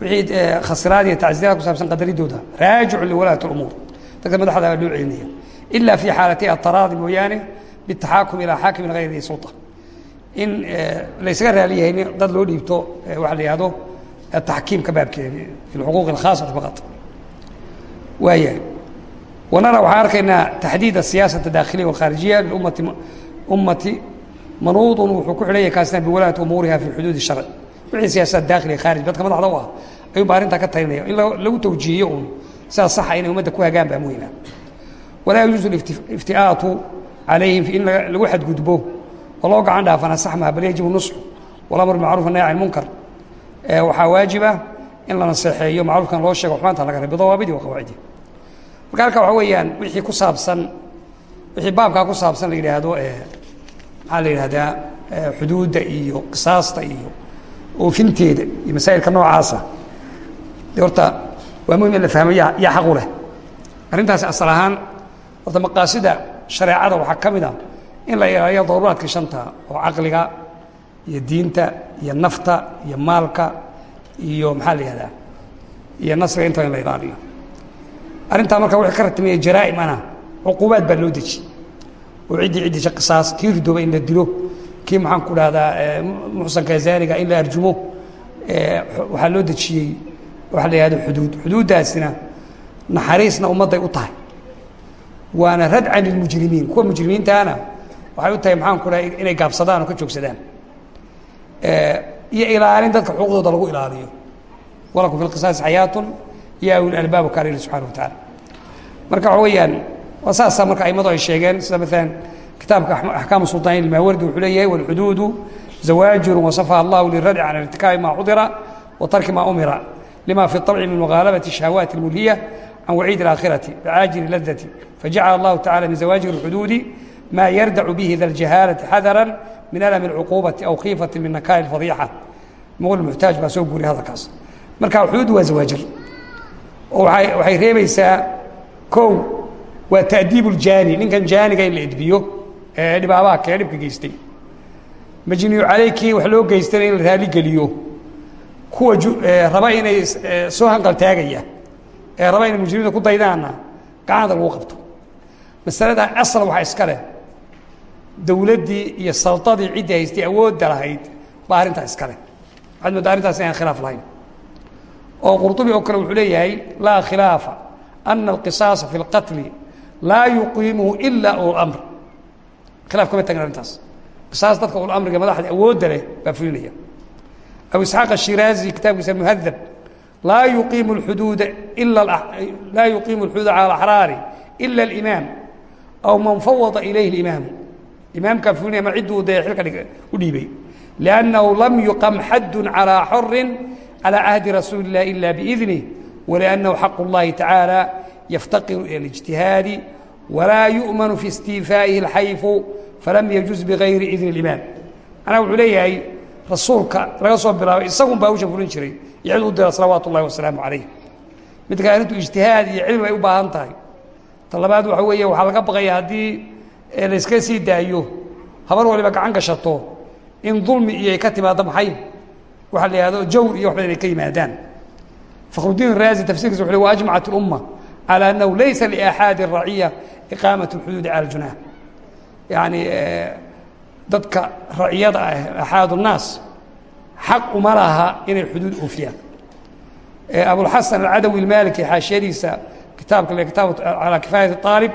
wixii khasiraad iyo tacziiraad kusaabsan qadaridooda raajicu liwalaayat umuur dadka madaxda loo celinaya ila fi xaalatay ataraadi mooyaane bitaxaakum ilaa xaakimin hayri sulta in laysaga raali yahay dad loo dhiibto waxa la yihahdo taxkiimka baabkeeda fi xuquuq اkhaasati faqad waayahay wanana waxaan arkaynaa taxdiid asiyaasata daakhiliya wاlkhaarijiya liummati ummati manuudun wuxuu ku xidhanya kaasina biwalaayati umuuriha fi xuduudi sharci. Wixii siyaasad daakhiliya khaarij dadka madaxda u ah ayuu baa arrintaa ka talinaya in lagu tawjiihiyo uun sidaa saxa inay umadda ku hagaan baa muhima ah. walaa yajuusu iftiaatu calayhim in lagu xadgudbo oo loo gacan dhaafana sax maha bal yajibu nusxu walamr bimacruf anahy can munkar. Waxaa waajiba ah in la naseexeeyo macruufkan loo sheego xumaantan laga rabi dawaabidii wa qawaacidii marka halka waxa weeyaan wixii ku saabsan wixii baabkaa ku saabsan la yidhaahdo maxaa la yidhahdaa xuduudda iyo qisaasta iyo oofinteeda iyo masaa'ilka noocaasa. De horta waa muhiim in la fahmo yaa yaa xaq u leh. Arrintaasi asal ahaan horta maqaasida shareecada waxaa ka mid a in la ilaaliyo daruuraadka shanta oo caqliga iyo diinta iyo nafta iyo maalka iyo maxaa la yihahdaa iyo nasriga intaba in la ilaaliyo arrintaa marka wixii ka ratimiya jaraa'im ana cuquubaad baa loo deji. Oo ciddii ciddisha qisaas kii ridooba in la dilo kii maxaan ku dhahdaa muxsanka zaaniga in la arjumo waxaa loo dejiyey waxa la yihahdo xuduud. Xuduuddaasina naxariisna ummadday u tahay. Waana radcan lilmujrimiin kuwa mujrimiintaana waxay u tahay maxaan ku dhahay inay gaabsadaan oo ka joogsadaan. Iyo ilaalin dadka xuquuqdooda lagu ilaaliyo. Walakum fi lqisaasi xayaatun ya uli albaab ka alili subxana wa tacaala marka waxa weeyaan waa saasaa marka aimadu ay sheegeen sida maalan kitaabka axkaamu sulطaaniin ilmaawardi wuxuu leeyahay walxuduudu zawaajiru wasafaha allahu liradci can irtikaabi ma cudira wa tarki ma umira lima fi طabci min mughaalabati shahawaati اlmulhiya can waciid اlaakhirati bicaajili ladati fajacala allahu tacala min zawaajir اlxuduudi maa yardacu bihi da ljahaalati xadara min alami اlcuquubati aw khiifati min nakaari اfadiixa muql muxtaaj baa soo guuriya hadalkaas marka xuduuddu waa zawaajir oo waay waxay reebaysaa kow waa ta'diib اljaani ninkan jaaniga in la edbiyo ee dhibaabaha kee dhibka geystay. Majniyu calaykii wax loo geystana in la raaligeliyo kuwa raba inay soo hanqal taagaya ee raba inay mujrimiinta ku daydaanna gacanta lagu qabto. Masalada asal waxaa iska leh. Dawladdii iyo saldadii ciddii haystay awoodda lahayd baa arrintaa iska leh. Waxaad moodaa arrintaas inaan khilaaf lahayn oo qurطubi oo kale wuxuu leeyahay laa khilaafa ana alqisaasa fi اlqatli laa yuqiimuhu ila ulamr khilaaf kama tagin arrintaas qisaas dadka ulamriga madaxda awoodda leh baa fulinaya abu isxaaq ashiraazi kitaabkiisa muhadab laa yuqiimu xuduuda ila laa yuqiimu اlxuduuda cala alaxraari ila اlimaam aw man fawada ilayhi اlimaamu imaamkaa fulinaya ma cidduu dee xilka u dhiibay liannahu lam yuqam xaddu calىa xorin calى cahdi rasuuli اllahi ila biidnih waliannahu xaq اllahi tacaala yaftaqiru ilى اlijtihaadi walaa yu'manu fi istiifaa'ihi اlxayfu falam yajuz bigayri idni اlimaam manaa wuxuu leeyahay rasuulka laga soo bilaabay isagun baa hawsha fulin jiray iyo cid u dira salawaatu ullahi wasalaamu calayh mid kale arrintu ijtihaad iyo cilmi ay u baahan tahay ta labaad waxa weeye waxaa laga baqaya haddii la iska sii daayo habar waliba gacan gashato in dulmi iyo ay ka timaado maxay waxaa la yihahdo jawr iyo wax badan ay ka yimaadaan fakhrudiin raazi tafsirkiisa wuxu wa ajmacat اlumma calى annahu laysa liaxaadi الraciya iqaamat اlxuduudi cala اljunaah yacni dadka raciyada ah axaad الnaas xaq uma laha inay xuduud oofiyaan abulxasan alcadawi اlmaliki xaashiyadiisa kitaabka le kitaab calى kifaayat الطaalib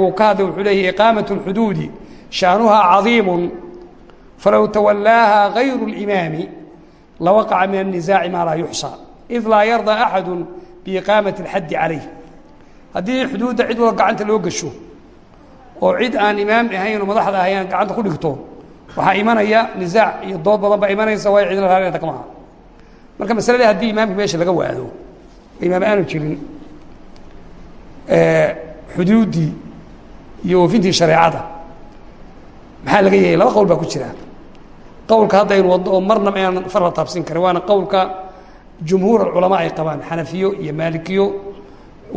wuu ka hadlay wuxuu leeyahy iqaamaة الxuduudi shaanuhaa cadiimu falow tawallaaha gayru اlimaami lawaqaca min الnisaaci maa laa yuxصى id laa yarضى axadu biiqaamati اlxaddi calayh haddii xuduudda cid wada gacanta loo gasho oo cid aan imaam ahayn oo madaxda ahayn gacanta ku dhigto waxaa imanaya nisaac iyo dood badan baa imanaysa waayo cidna raallinta kama aha marka masaladii haddii imaamka meesha laga waado imaam aanu jirin xuduuddii iyo oofintii shareecada maxaa laga yeeyay laba qowl baa ku jira qowlka haddaynu wadno oo marnaba inaan far la taabsin karin waana qowlka jumhuur alculamaa ay qabaan xanafiyo iyo maalikiyo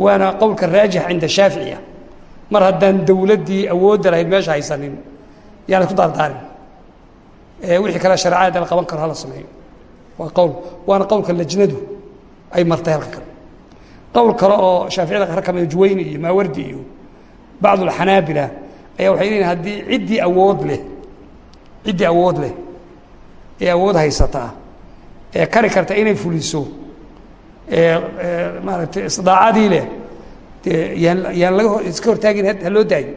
waana qowlka raajix cinda shaaficiya mar haddaan dawladdii awoodda lahayd meesha haysanin yaan isku daardaarin wixii kale shareecada la qaban karo hala sameeyo. Waa qowl waana qowlka lajnadu ay martay halka kale qowl kale oo shaaficiyada qaar ka mida juwayni iyo maawardi iyo bacdu alxanaabila ayaa waxay leeyihiin haddii ciddii awood leh ciddii awood leh ee awood haysataa ee kari karta inay fuliso maaragtay isdaacadii leh dee yaan yaan laga iska hortaagin ha loo daayo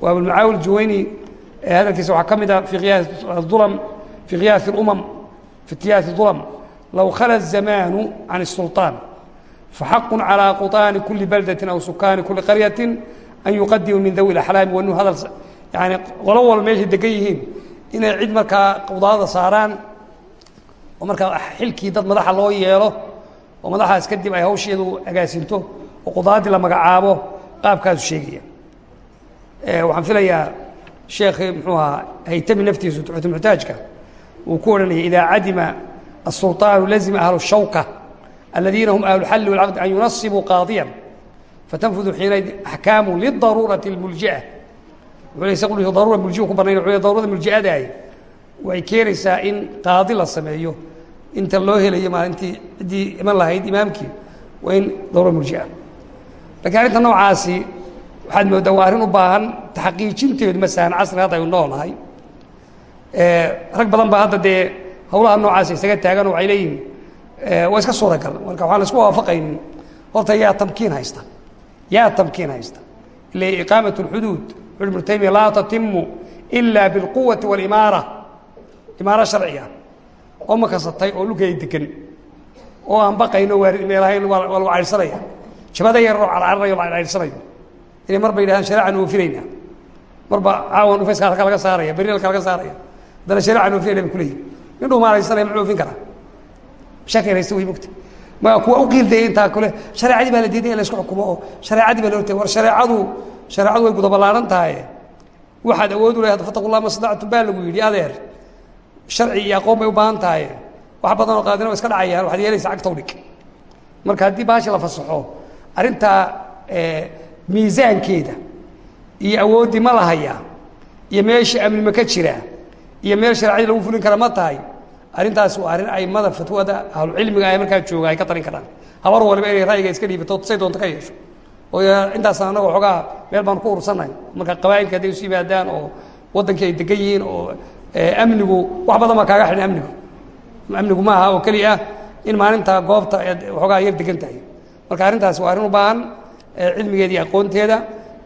waa abulmacaawil juwayni hadalkiisa waxaa ka mid ah fi qiyaas ulam fi qiyaasi اlumam fi qiyaasi dulam low khala الzamaanu can الsulطaan faxaqu calى quطaani kuli baldaةi aw sukaani kuli qaryaةi an yuqadimu min dawi اaxlaami wanu hadal yani qolo walba meeshay degan yihiin inay cid markaa qudaada saaraan oo markaa xilkii dad madaxa loo yeelo oo madaxaas kadib ay hawsheedu agaasinto oo qudaadii la magacaabo qaabkaasu sheegaya waxaan filayaa sheekhi muxuu ahaa haytami naftiisu tuxutumuxtaajka uu ku odhanayay idaa cadima الsulطaanu lazima ahlu الshawka aladiina hum ahlu اlxalli wاlcaqdi an yunasibuu qaadiya fatanfudu xiinayd axkaamu lidaruurati اlmulji'a wuxuu le daruura muljiu ku le darurada mulji'adaah waxay keenaysaa in qaadi la sameeyo inta loo helayo maalintii ciddii iman lahayd imaamkii waa in daruura mulji'a lakiin arrinta noocaasi waxaad mooddaa waa arrin u baahan taxqiijinteedu masalan casriga hadda aynu noolahay rag badan baa hadda dee hawlaha noocaasa isaga taaganoo waxay leeyihiin waa iska suuragal marka waxaan la isku waafaqaynin horta yaa tamkiin haysta yaa tamkiin haysta ila iqaamat اlxuduud wuxu ibnu taymiya laa tatimu ila biاlquwati wاlimaara imaaro sharciga oo makasatay oo lugay degan oo aan baqayno meelahayn waa lagu caydhsanaya jabada yaroo carcararayo la caydhsanayo inay mar ba yidhahdaan shareecan oofinayna marba caawan ufayska halka laga saaraya beri halka laga saaraya. Haddana shareecan oofinayna bay kuleeyihin nin dhumaalaysanaya muxuu oofin karaa shakir haysta way mogta ma kuwa u qiildaya intaa kule shareecadii baa la diiday in la isku xukumo oo shareecadii baa la hortay war shareecadu shareecadu way gudaballaaran tahay. Waxaad awood u leedahay fataqu llah mastadactum baa lagu yidhi adeer. Sharci iyo aqoon bay u baahan tahay. Wax badan oo qaadina iska dhacayaan waxaad yeelaysa cagtaw dhig. Marka haddii baasha la fasaxo arrintaa miisaankeeda iyo awooddii ma la hayaa iyo meesha amni ka jiraa iyo meel sharciyada lagu fulin kara ma tahay arrintaas waa arrin aimada fatwada ahlucilmiga ay markaa jooga ay ka talin karaan. Habar waliba inay ra'yiga iska dhiibato say doonto ka yeesho intaas annaga xoogaa meel baan ku ursanay marka qabaa'ilka hadday isu yimaadaan oo waddankii ay degan yihiin oo amnigu wax badan baa kaaga xidhan amnigu. Amnigu ma aha oo keliya ah in maalinta goobta eed waxoogaa yar degan tahay. Marka arrintaas waa arrin u baahan cilmigeeda iyo aqoonteeda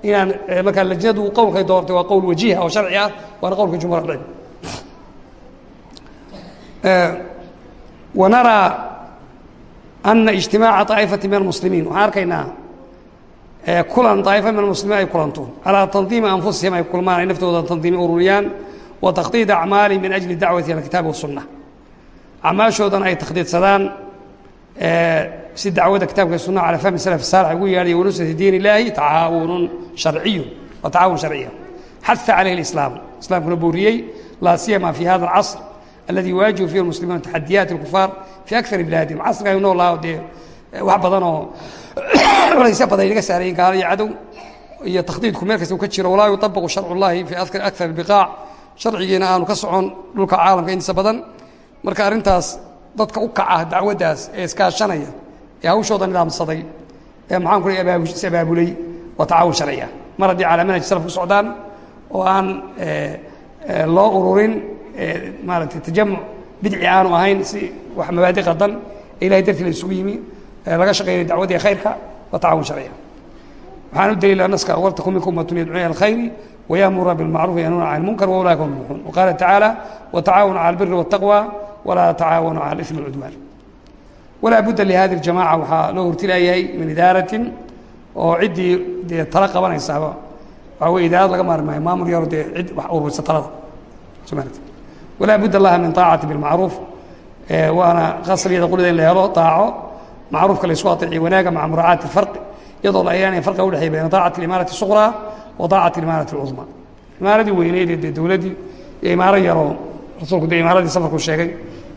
inaan markaa lajnadu qowlkay doortay waa qowl wajiha oo sharci ah waana qowlka jumhur alcilm wanaraa ana ijtimaaca طaa'ifati min almuslimiin. Waxaan arkaynaa kulan daa'ifa min almuslimiin ay kulantuun. Calaa tandiimi anfusihim ay kulmaan ay naftooda tandiimi ururiyaan wa takhdiid acmaalihim min ajli dacwati ila alkitaabi wasunna acmaashoodana ay takhdiidsadaan si dacwada kitabka sunna calaa fahmi salaf saalix ugu yeedhay wanusrati diin illaahi tacaawunun sharciyun wa tacaawun sharciya xaha calayhi alislaamu islaamkuna booriyey laa siyama fi hada alcasr aladi waajibu fiihi almuslimuuna taxadiyaati alkufaar fii akar bilaadihim. Casriga ay nool lahaa dee wax badan oo [coughs] culaysyo badan inaga saarayen gaalo iyo cadow iyo takhdiidku meel kasta u ka jiro walaa yuطabaqu sharcu اllahi fi akar اbiqaac sharcigiina aanu ka socon dhulka caalamka intiisa badan marka arrintaas dadka u kaca dacwaddaas ee iskaashanaya ee hawshooda nidaamsaday ee maxaan ku is abaabulay waa tacaawun sharciya mar haddii calaa manhaj salaf ku socdaan oo aan loo ururin maaragtay tajamuc bidci aanu ahayn si wax mabaadi qadan ee ilahay dartii la isugu yimi laga shaqeynay dacwadii khayrka wa tacaawun sharciya waxaan u daliila naska waltakum minkum ummatun yadcuuna alkhayri wayamuruna bilmacrufi yanuna can ilmunkar waulaika hum muflixuun waqaala tacaala watacaawanu cala albiri waataqwa walaa tacaawanu cala alifmi walcudwaan walaa budda lihadi aljamaca waxaa loo hortilaayahay min idaaratin oo ciddii dee tala qabanaysaaba waxaa wey idaarad laga maarmaayo maamul yaro dee cid wax ururisa talada. Somalit walaa budda laha min taacati bilmacruuf waana qasriyada qulida in la helo taaco macruufka laysku aeeciy wanaaga maca muraacaati fari iyadoo la eegaanaya farqa udhexeey bayna daacat imaarati suqraa wa daacati imaarati cumaa imaaradii weyneydee dee dowladdii iyo imaaro yaroo rasuulku dee imaaradii safarku sheegay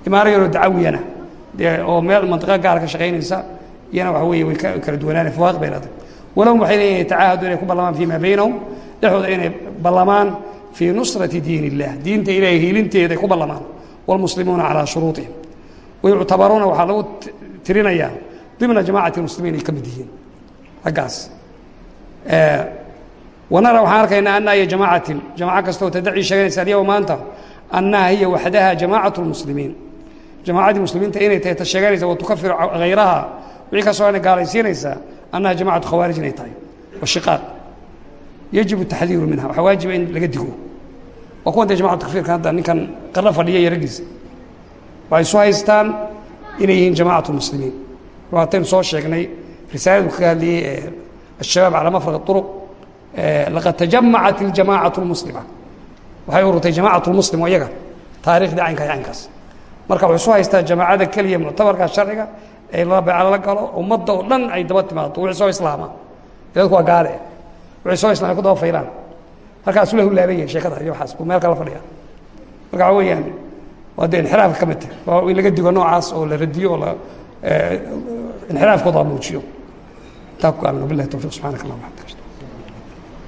imaaro yaroo dacawiyana dee oo meel mantiqa gaara ka shaqaynaysa iyana waxa weeye way kala duwanaana fawaaqiq bay leedahay walahum waxay leeyihiin yatacahadu inay ku ballamaan fii maa baynahum dhexdooda inay ballamaan fii nusrati diin illah diinta ilaahay hiilinteeda ay ku ballamaan waalmuslimuuna calaa shuruutihim wayuctabaruuna waxaa lagu tirinayaa dimna jamacati اmuslimiin ay ka mid yihiin raggaas wanara waxaan arkaynaa anna iyo jamaacatin jamaco kastoo tadacii sheeganaysa alyawm maanta annaha hiya waxdaha jamaacaة اlmuslimiin jamaacaddii muslimiinta inay tahay ta sheeganaysa wa tukafiru hayraha wixii kasoo ana gaalaysiinaysaa annaha jamacatu khawaarij inay tahay washiqaaq yajibu taxdiiru minha waxaa waajiba in laga digo waa kuwan dee jamacatu takfirka hadda ninkan qarno fadhiya iyo raggiisa waxay isu haystaan inay yihiin jamaacat اlmuslimiin waataynu soo sheegnay risaaladu kaga hadlayey ee الshabaab calى mafraq الطuruq laqad tajamacat اljamaacaة اlmuslima waxay ururtay jamaacaة اlmuslim oo iyaga taariikhdii caynka iyo caynkaas marka waxay isu haystaa jamaacada keliya muctabarka sharciga ee la beeca la galo ummadda oo dhan ay daba timaado wixii soo islaama dadku waa gaale wixii soo islamay ku daba faylaan halkaasu la hulaaban yahay sheekada iyo waxaas buu meel kala fadhiya marka waxa weeyaan waa dee inxiraafka ka mid tahay waa in laga digo noocaas oo la radiyo oo la inxiraafkooda la muujiyo intaa ku gaabino billahi tawfiq subxaanaka allah